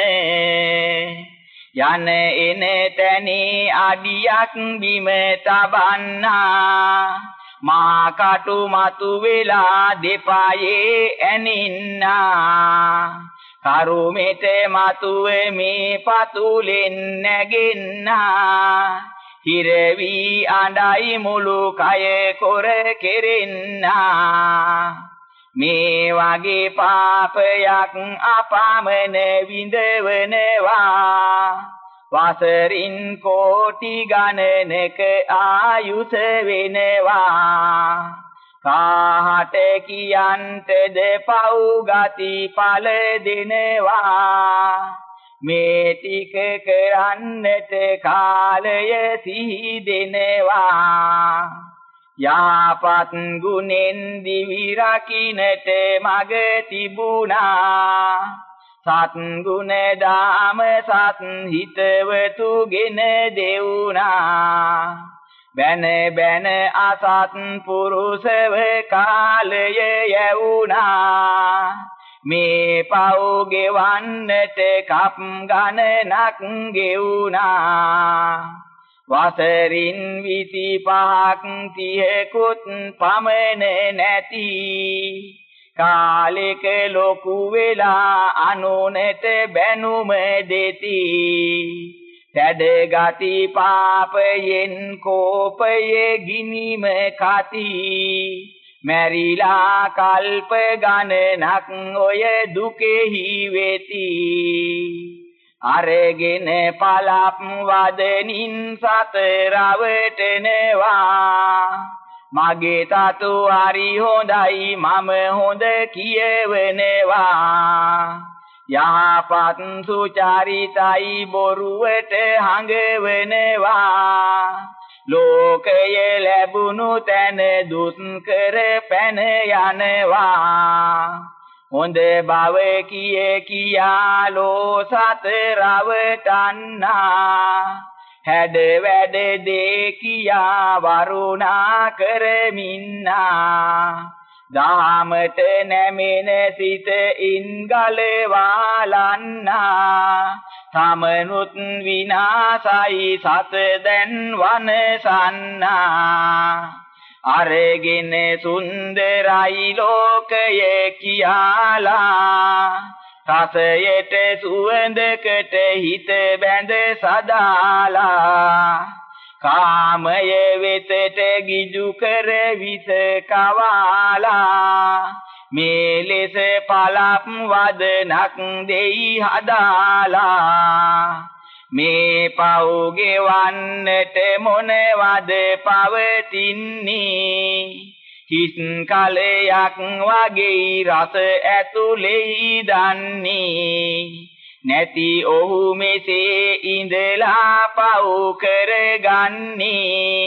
යන එන තැනේ අඩියක් බිම තබන්නා. මා කටු මතු වෙලා දෙපායේ ඇනින්නා. කරුමෙට මතුව මේ පතුලෙන් නැගෙන්නා. හිරවි අඬයි මුළු කය කොර කෙරෙන්නා. මේ වගේ පාපයක් අපමණ විඳවනවා. වසරින් කෝටි ගණනක ආයුෂ වෙනවා. කාහට කියන්ටද පව් ගති පල දෙනවා. මේ ටික කරන්නට කාලය සිහි දෙනවා. යහපත් ගුණෙන් දිවි රකින්නට මග තිබුණා. සත් ගුණ දාම සත් හිතවතුගෙන දෙවුණා. බැන බැන අසත් පුරුෂව කාලය යැවුණා. මේ පව් ගෙවන්නට කප් ගණනක් ගෙවුණා. වසරින් විසි පහක් තියකුත් පමණ නැති. කාලෙක ලොකු වෙලා අනුනට බැනුම දෙති. සැඩ ගති පාපයෙන් කෝපයේ ගිනිම කති. මැරිලා කල්ප ගණනක් ඔය දුකෙහි වෙති. අරගෙන පලප් වදනින් සතරවටනවා මගේ තතු හරි හොඳයි මම හොඳ කියවනවා. යහපත් සුචරිතයි බොරුවට හඟවනවා. ලෝකය ලැබුණු තැන දුස්කර පැන යනවා. හොඳ බව කිය කියා ලෝ සතරවටන්නා. හැඩ වැඩ දේ කියා වරුණා කරමින්නා. දහමට නැමෙන සිත ඉන්ගලවාලන්නා. තමනුත් විනාසයි සත දැන් වනසන්නා. අරගෙන සුන්දරයි ලෝකය කියාලා. රසයට සුවඳකට හිත බැඳ සදාලා. කාමය වෙතට ගිජු කර විස කවාලා. මේ ලෙස පලප් වදනක් දෙයි හදාලා. මේ පව් ගෙවන්නට මොනවද පවතින්නේ? හිස් කලයක් වගේ රස ඇතුලෙහි දන්නේ නැති ඔහු මෙසේ ඉඳලා පව් කරගන්නේ.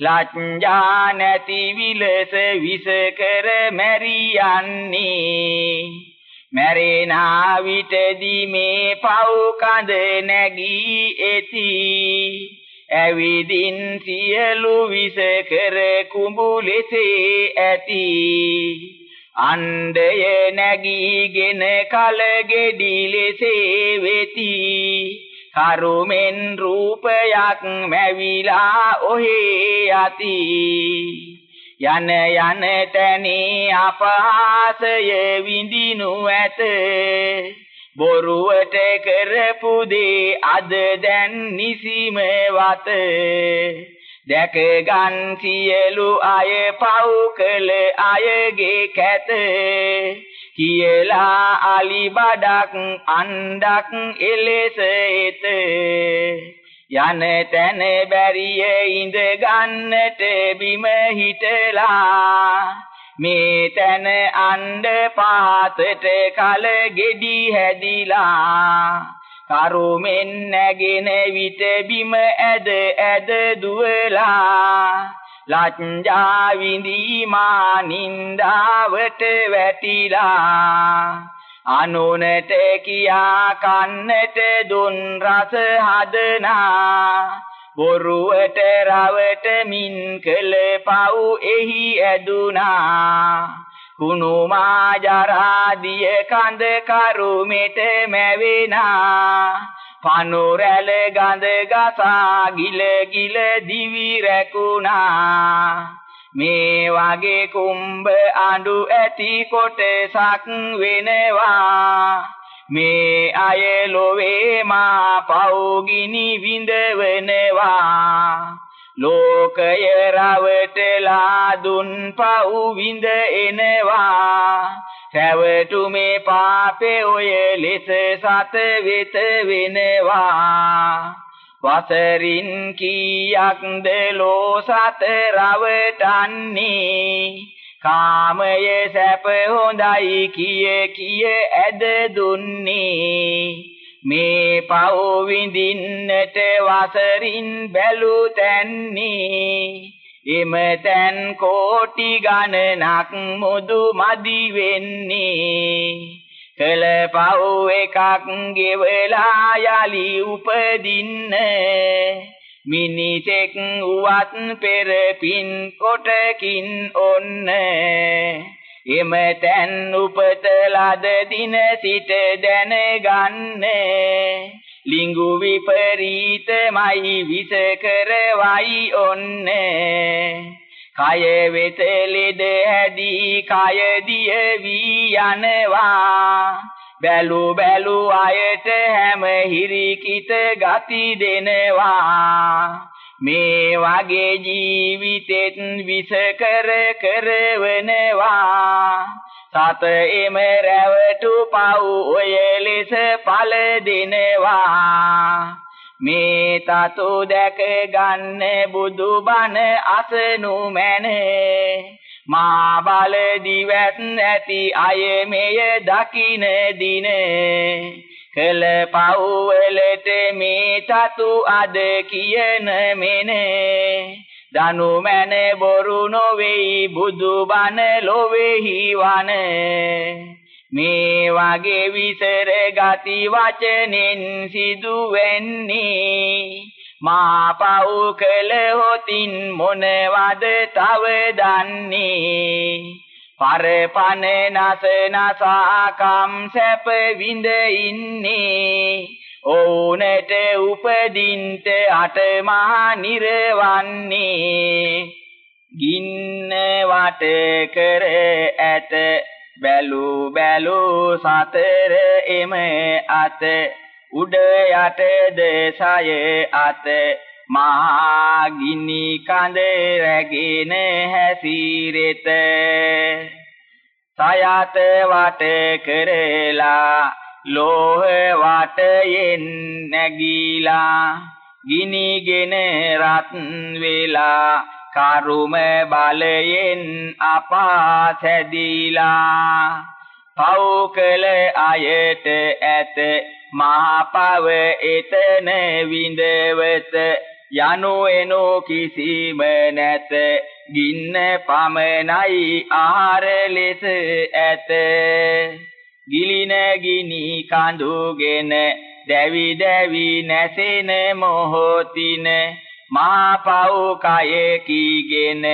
ලඥා නැති විලස විස කර මැරියන්නේ. මැරෙනා විටදී මේ පව් කඳ නැගී එති. ඇවිදින් සියලු විස කර කුඹුලෙසේ ඇති. අණ්ඩය නැගීගෙන කල ගෙඩි ලෙසේ වෙති. කරුමෙන් රූපයක් මැවිලා ඔහේ යති. යන යන තැනේ අපහාසය විඳිනු ඇත. බොරුවට කරපු දේ අද දැන් නිසිම වත. දැක ගන් සියලු අය පව් කළ අයගේ කැත. කියලා අලි බඩක් අණ්ඩක් එලෙස එත. යන තැන බැරිය ඉඳ ගන්නට බිම හිටලා. මේ තැන අණ්ඩ පාතට කල ගෙඩි හැදිලා. කරුමෙන් නැගෙන විට බිම ඇද ඇද දුවලා. ලඥා විඳීමා නින්දාවට වැටිලා. අනුනට කියා කන්නට දුන් රස හදනා. බොරුවට රවටමින් කළ පව් එහි ඇදුනා. කුණුමා ජරාදිය කඳ කරුමෙට මැවෙනා. පනුරැල ගඳ ගසා ගිල ගිල දිවි රැකුණා. මේ වගේ කුඹ අඬු ඇති කොටසක් වෙනවා. මේ අය ලොවේ මා පෞගිනි විඳවනවා. ලෝකය රවටලා දුන් පව් විඳ එනවා. රැවටුමේ පාපේ ඔය ලෙස සත වෙත වෙනවා. වසරින් කීයක්ද ලෝ සත රවටන්නේ කාමය සැප හොඳයි කිය කිය ඇද දුන්නේ? මේ පව් විඳින්නට වසරින් බැලු තැන්නේ? එම තැන් කෝටි ගණනක් මුදු මදි වෙන්නේ? කළ පව් එකක් ගෙවලා යලි උපදින්න. මිනිසෙක් උවත් පෙර පින් කොටකින් ඔන්න. එම තැන් උපත ලද දින සිට දැනගන්න. ලිංගු විපරීතමයි විස කරවයි ඔන්න. කය වෙත ලෙඩ හැදී කය දිය වී යනවා. බැලු බැලු අයට හැම හිරිකිත ගති දෙනවා. මේ වගේ ජීවිතෙත් විස කර කරවනවා. සත එම රැවටු පව් ඔය ලෙස පල දෙනවා. මේ තතු දැක ගන්න බුදු බණ අසනු මැනේ. මා බල දිවැත් ඇති අය මෙය දකින දින. කළ පව්වලට මේ තතු අද කියන මෙනේ. දනු මැන බොරු නොවේයි බුදු බණ ලොවේහි වන. මේ වගේ විසර ගති වචනෙන් සිදු වෙන්නේ මා පව් කළ හොතින් මොනවද තව දන්නේ? පරපන නස නසාකම් සැප විඳ ඉන්නේ. ඕනට උපදින්ට අටමහා නිරවන්නේ. ගින්න වට කර ඇත බැලු බැලු සතර එම අත උඩ යටද සය අත. මහා ගිනි කඳ රැගෙන හැසිරෙත. සයත වට කරලා ලෝහ වටයෙන් නැගීලා ගිනිගෙන රත් වෙලා කරුම බලයෙන් අපා සැදීලා පව් කළ අයට ඇත මහා පව එතන විඳවත. යනු එනු කිසිම නැත. ගින්න පමණයි ආහාර ලෙස ඇත. ගිලින ගිනි කඳුගෙන දැවි දැවි නැසෙන මොහොතින. මා පව් කය කීගෙන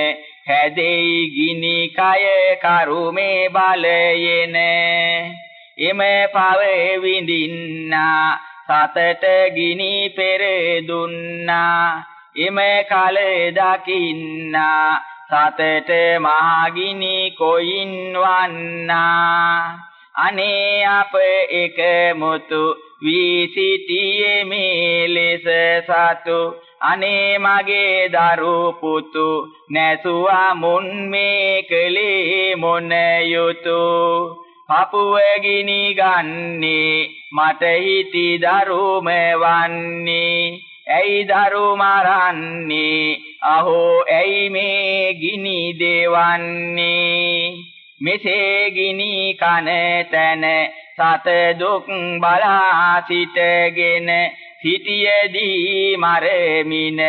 හැදෙයි ගිනි කය කරුමේ බලයෙන්. එම පව විඳින්නා සතට ගිනි පෙර දුන්නා එම කල දකින්නා සතට මහගිනි කොයින් වන්නා. අනේ අප එකමුතු වී සිටියේ මේ ලෙස සතු අනේ මගේ දරු පුතු නැසුවා මුන් මේ කලේ මොන යුතු පපුව ගිනි ගන්නේ මට හිටි දරුම වන්නේ. ඇයි දරු මරන්නේ? අහෝ ඇයි මේ ගිනි දෙවන්නේ? මෙසේ ගිනි කන තැන සත දුක් බලා සිටගෙන සිටියදී මරමින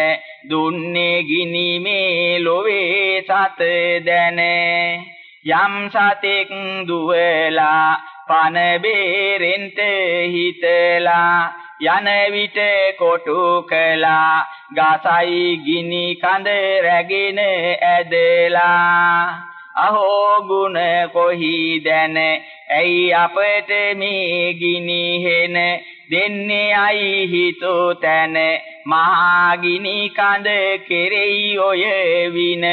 දුන්නේ ගිනි මේ ලොවේ සත දැන. යම් සතෙක් දුවලා පන බේරෙන්ට හිතලා යන විට කොටු කළා ගසයි ගිනි කඳ රැගෙන ඇදලා. අහෝ ගුණ කොහි දැන ඇයි අපට මේ ගිනි හෙන? දෙන්නේ අයි හිතු තැන. මහා ගිනි කඳ කෙරෙයි ඔය වින.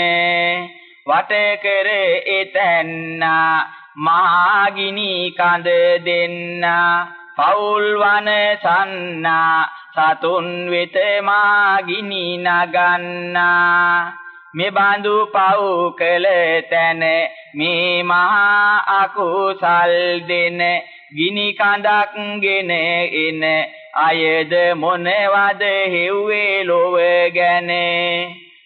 වට කර එතැන්නා. මහා ගිනි කඳ දෙන්නා. පවුල් වන සන්නා. සතුන් වෙත මා ගිනි නගන්නා. මේ බඳු පව් කළ තැන මේ මහා අකුසල් දෙන. ගිනි කඳක් ගෙන එන අයද මොනවද හෙව්වේ ලොව ගැන?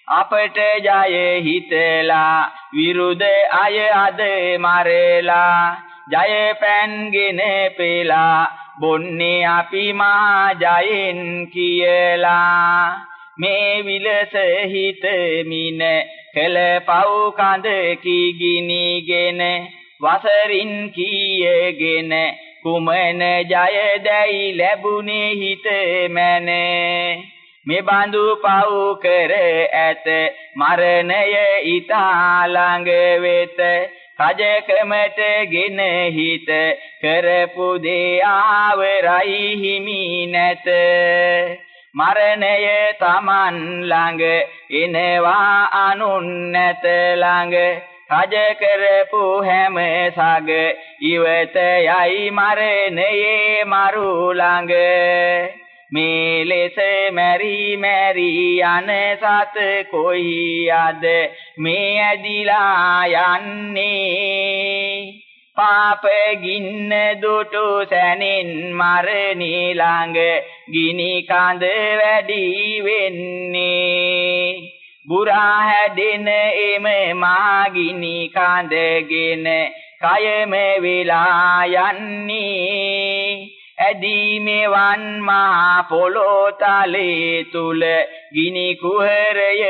අපට ජය හිතලා විරුද අය අද මරලා ජය පෑන්ගෙන පෙලා බොන්නේ අපි මා ජයෙන් කියලා. මේ විලස හිතමින කළ පව් කඳ කීගිනිගෙන වසරින් කීයගෙන කුමන ජය දැයි ලැබුණේ හිත මැන? මේ බඳු පව් කර ඇත මරණය ඊතා ළඟ වෙත. රජකමට ගෙන හිත කරපු දේ ආවරයි හිමි නැත. මරණය තමන් ළඟ එනවා අනුන් නැත ළඟ. රජ කරපු හැම සග ඉවත යයි මරණයේ මරු ළඟ. මේ ලෙස මැරි මැරි යන සත කොයි අද මේ ඇදිලා යන්නේ? පාප ගින්න දුටු සැනින් මරණී ළඟ ගිනි කඳ වැඩි වෙන්නේ? බුරා හැදෙන එම මා ගිනි කඳගෙන කයම වෙලා යන්නේ. ඇදීමෙවන් මා පොළොතලේ තුල ගිනි කුහරය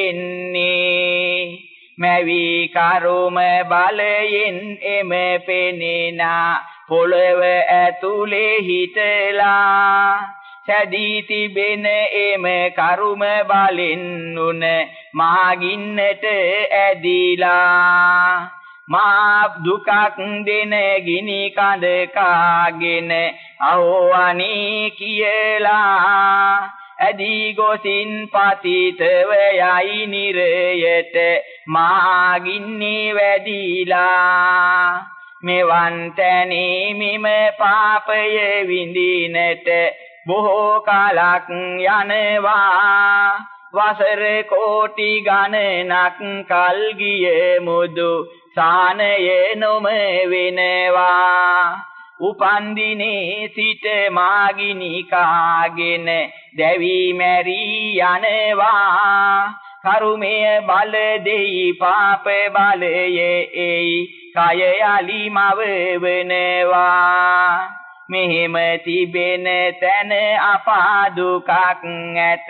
එන්නේ. මැවි කරුම බලයෙන් එම පෙනෙනා පොළව ඇතුලේ හිටලා සැදී තිබෙන එම කරුම බලෙන් උන මාගින්නට ඇදිලා. මා දුකක් දෙන ගිනි කඳ කාගෙන අහෝ අනී කියලා. ඇදී ගොසින් පතිතව යයි නිරයට මා ගින්නේ වැඩිලා. මෙවන් තැනේ මිම පාපය විඳිනට බොහෝ කාලක් යනවා. වසර කෝටි ගණනක් කල් ගියේ මුදු සානය නොම වෙනවා. උපන්දිනේ සිට මාගිනි කාගෙන දැවි මැරි යනවා. කරුමය බල දෙයි පාප බලයේ එයි කය යලිමව වෙනවා මෙහෙම තිබෙන තැන අපා දුකක් ඇත.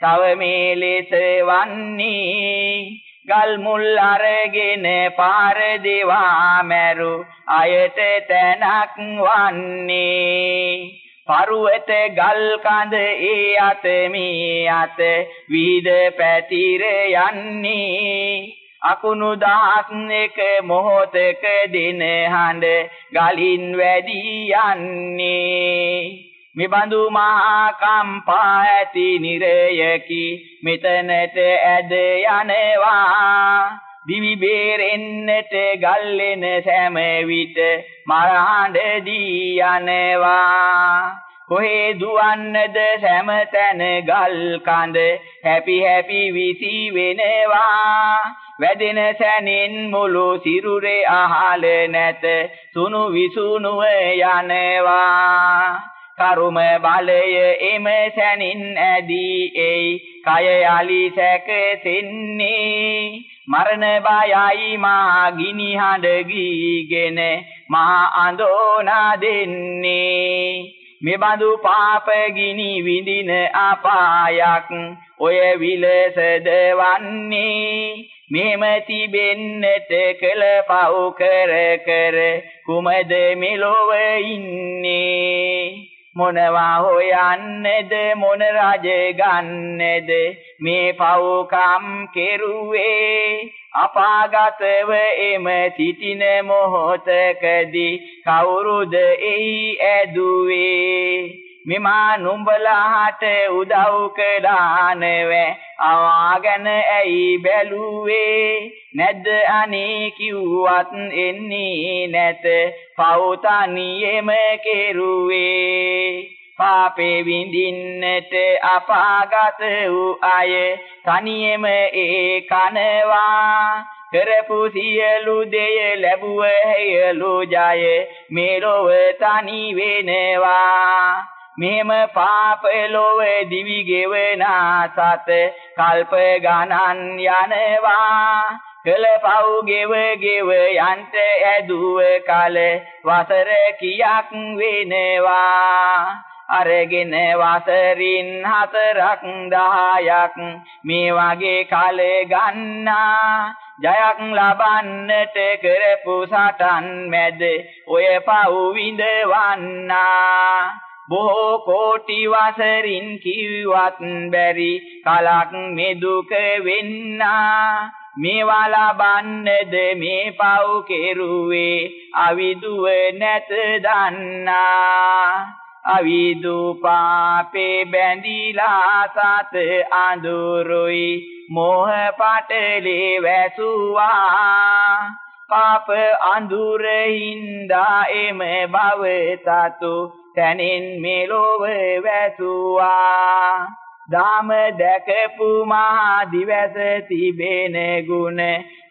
තව මේ ලෙස වන්නේ ගල් මුල් අරගෙන පාර දෙවා මැරු. අයට තැනක් වන්නේ පරුවත ගල් කඳ ඒ අත මේ අත. විවිධ පැතිර යන්නේ අකුණු දහස් එක මොහොතක දින හඬ ගලින් වැඩි යන්නේ. මෙබඳු මහා කම්පා ඇති නිරයකි මෙතනට ඇද යනවා. දිවි බේරෙන්නට ගල්ලෙන සෑම විට මරහඬ දී යනවා. කොහේ දුවන්නද සෑම තැන ගල් කඳ හැපි හැපි විසි වෙනවා. වැදෙන සැනින් මුළු සිරුරේ අහල නැත. සුණු විසුණුව යනවා. කරුම බලය එම සැනින් ඇදී එයි. කය යලි සැකසෙන්නේ මරණ බයයි මා ගිනි හඬ ගීගෙන මා අඳෝනා දෙන්නේ. මෙබඳු පාප ගිනි විඳින අපායක් ඔය විලසද වන්නේ. මෙහෙම තිබෙන්නට කළ පව් කර කර කුමද මෙලොව ඉන්නේ? මොනවා හොයන්නේද? මොන රජ ගන්නේද? මේ පව්කම් කෙරුවේ අපාගතව එම සිටින මොහොතකදී කවුරුද එහි ඇදුවේ? මෙමා නුඹලාට උදව් කළා නෙවේ අවාගෙන ඇයි බැලුවේ? නැද්ද අනේ කිව්වත් එන්නේ නැත. පවුතනියෙම කෙරුවේ. පාපේ විඳින්නට අපාගත වූ අය තනියෙම ඒ කනවා. කරපු සියලු දෙය ලැබුව හේලු ජය මෙලොව තනි වෙනවා. මෙහෙම පාප ලොව දිවි ගෙවනා සත කල්ප ගණන් යනවා. කළ පව් ගෙව ගෙව යන්ට ඇදුව කල වසර කියක් වෙනවා. අරගෙන වසරින් හතරක් දහයක් මේ වගේ කල ගන්නා. ජයක් ලබන්නට කරපු සටන් මැද ඔය පව් විඳවන්නා. බොහෝ කෝටි වසරින් කිව්වත් බැරි කලක් මෙදුක වෙන්නා. මේවා ලබන්නද මේ පව් කෙරුවේ අවිදුව නැත දන්නා. අවිදු පාපේ බැඳිලා සත අඳුරුයි මෝහ පටලේ වැසුවා. පාප අඳුරින්දා එම භව තතු තැනින් මෙලොව වැසුවා. දාම දැකපු මහා දිවැස තිබෙන ගුණ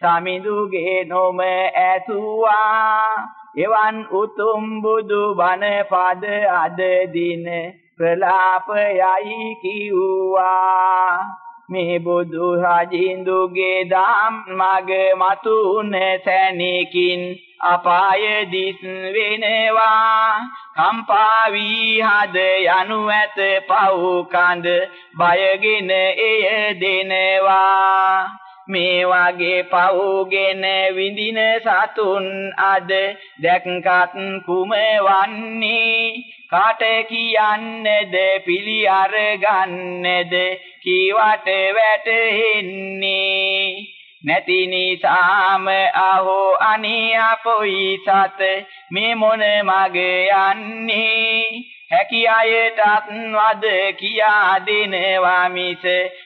සමිඳුගේ නොම ඇසුවා. එවන් උතුම් බුදු බණ පද අද දින ප්‍රලාපයයි කිව්වා. මේ බුදු රජින්දුගේ ධම් මග මතුන සැනකින් අපාය දිස් වෙනවා. කම්පා වී හද යනු ඇත පව් කඳ බයගෙන එය දෙනවා. මේ වගේ පව්ගෙන විඳින සතුන් අද දැක්කත් කුම වන්නේ කාට කියන්නේද? පිළි අරගන්නේද? කීවට වැටෙන්නේ? නැති නිසාම අහෝ අනේ අපොයි සත මේ මොන මග යන්නේ? හැකි අයටත් වද කියා දෙනවා මිස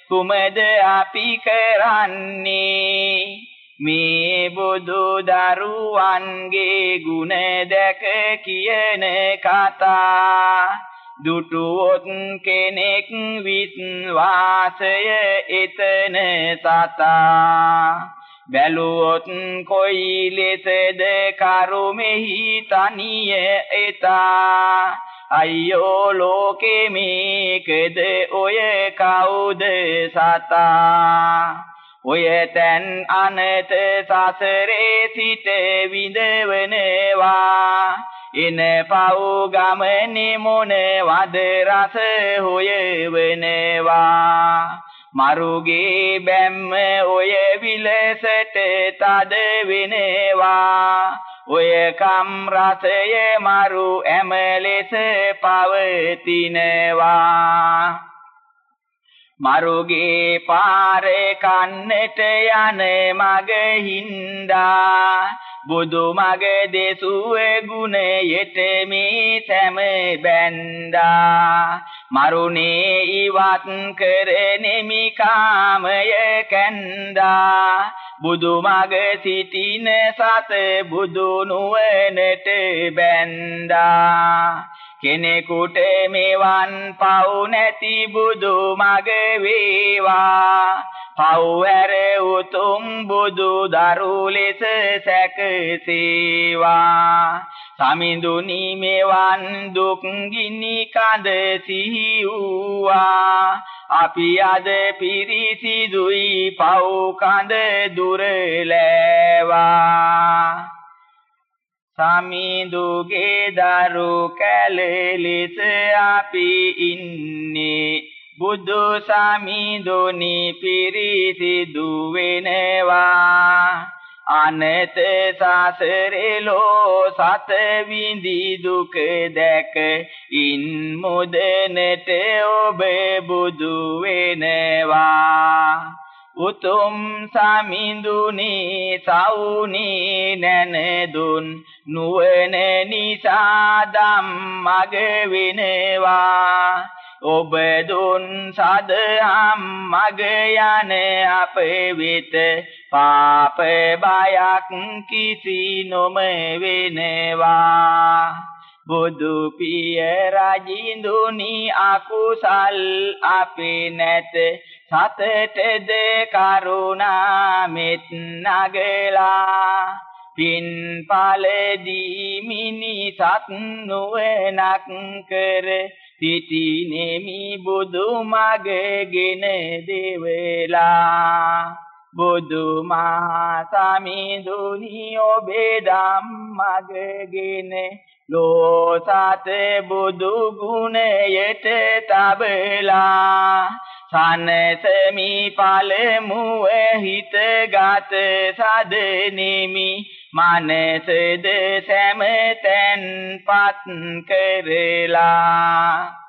කුමද අපි කරන්නේ? මේ බුදු දරුවන්ගේ ගුණ දැක කියන කතා දුටුවොත් කෙනෙක් විශ්වාසය එතන සතා. බැලුවොත් කොයි ලෙසද කරුමෙහි තනිය එතා. අයියෝ ලෝකෙ මේකද ඔය කවුද සතා? ඔය තැන් අනත සසරේ සිට විඳවනවා. එන පව් ගමනේ මොන වද රස හොයවනවා මරුගේ බැම්ම ඔය විලසට තද වෙනවා? ඔය කම් රසය මරු ඇම ලෙස පවතිනවා. මරුගේ පාරේ කන්නට යන මග හින්දා බුදු මග දෙසුවේ ගුණයට මේ සැම බැන්දා මරුනේ ඉවත් කරනෙමි කාමය කැන්දා බුදු මග සිටින සත බුදු නුවණට බැන්දා කෙනෙකුට මෙවන් පව් නැති බුදු මග වේවා. පව් ඇර උතුම් බුදු දරු ලෙස සැකසේවා සමිඳුනි මෙවන් දුක් ගිනි කඳ සිහි වූවා අපි අද පිරිසිදුයි පව් කඳ දුර ලෑවා. සමිඳුගේ දරු කැලෙලිස අපි ඉන්නේ. බුදු සමිඳුනි පිරිසිදු වෙනවා අනත සසරෙලෝ සත විඳි දුක දැක ඉන් මුදනට ඔබ බුදු වෙනවා. උතුම් සමිඳුනි සවුනි නැනදුන් නුවණ නිසා ධම්මග වෙනවා. ඔබ දුන් සදහම් මග යන අප වෙත. පාප බයක් කිසි නොම වෙනවා. බුදු පිය රජින්දුනි අකුසල් අපේ නැත. සතටද කරුණා මෙත් නගලා පින් පලදී මිනිසත් නුවණක් කර සිටි නෙමි බුදු මගගෙන දෙවලා. බුදු මහා සමිඳුනි ඔබේ ධම්මගගෙන ලෝසත බුදු ගුණයට තබලා සනසමි පළමුව හිතගත සදනෙමි. මනසද සෑම තැන්පත් කරලා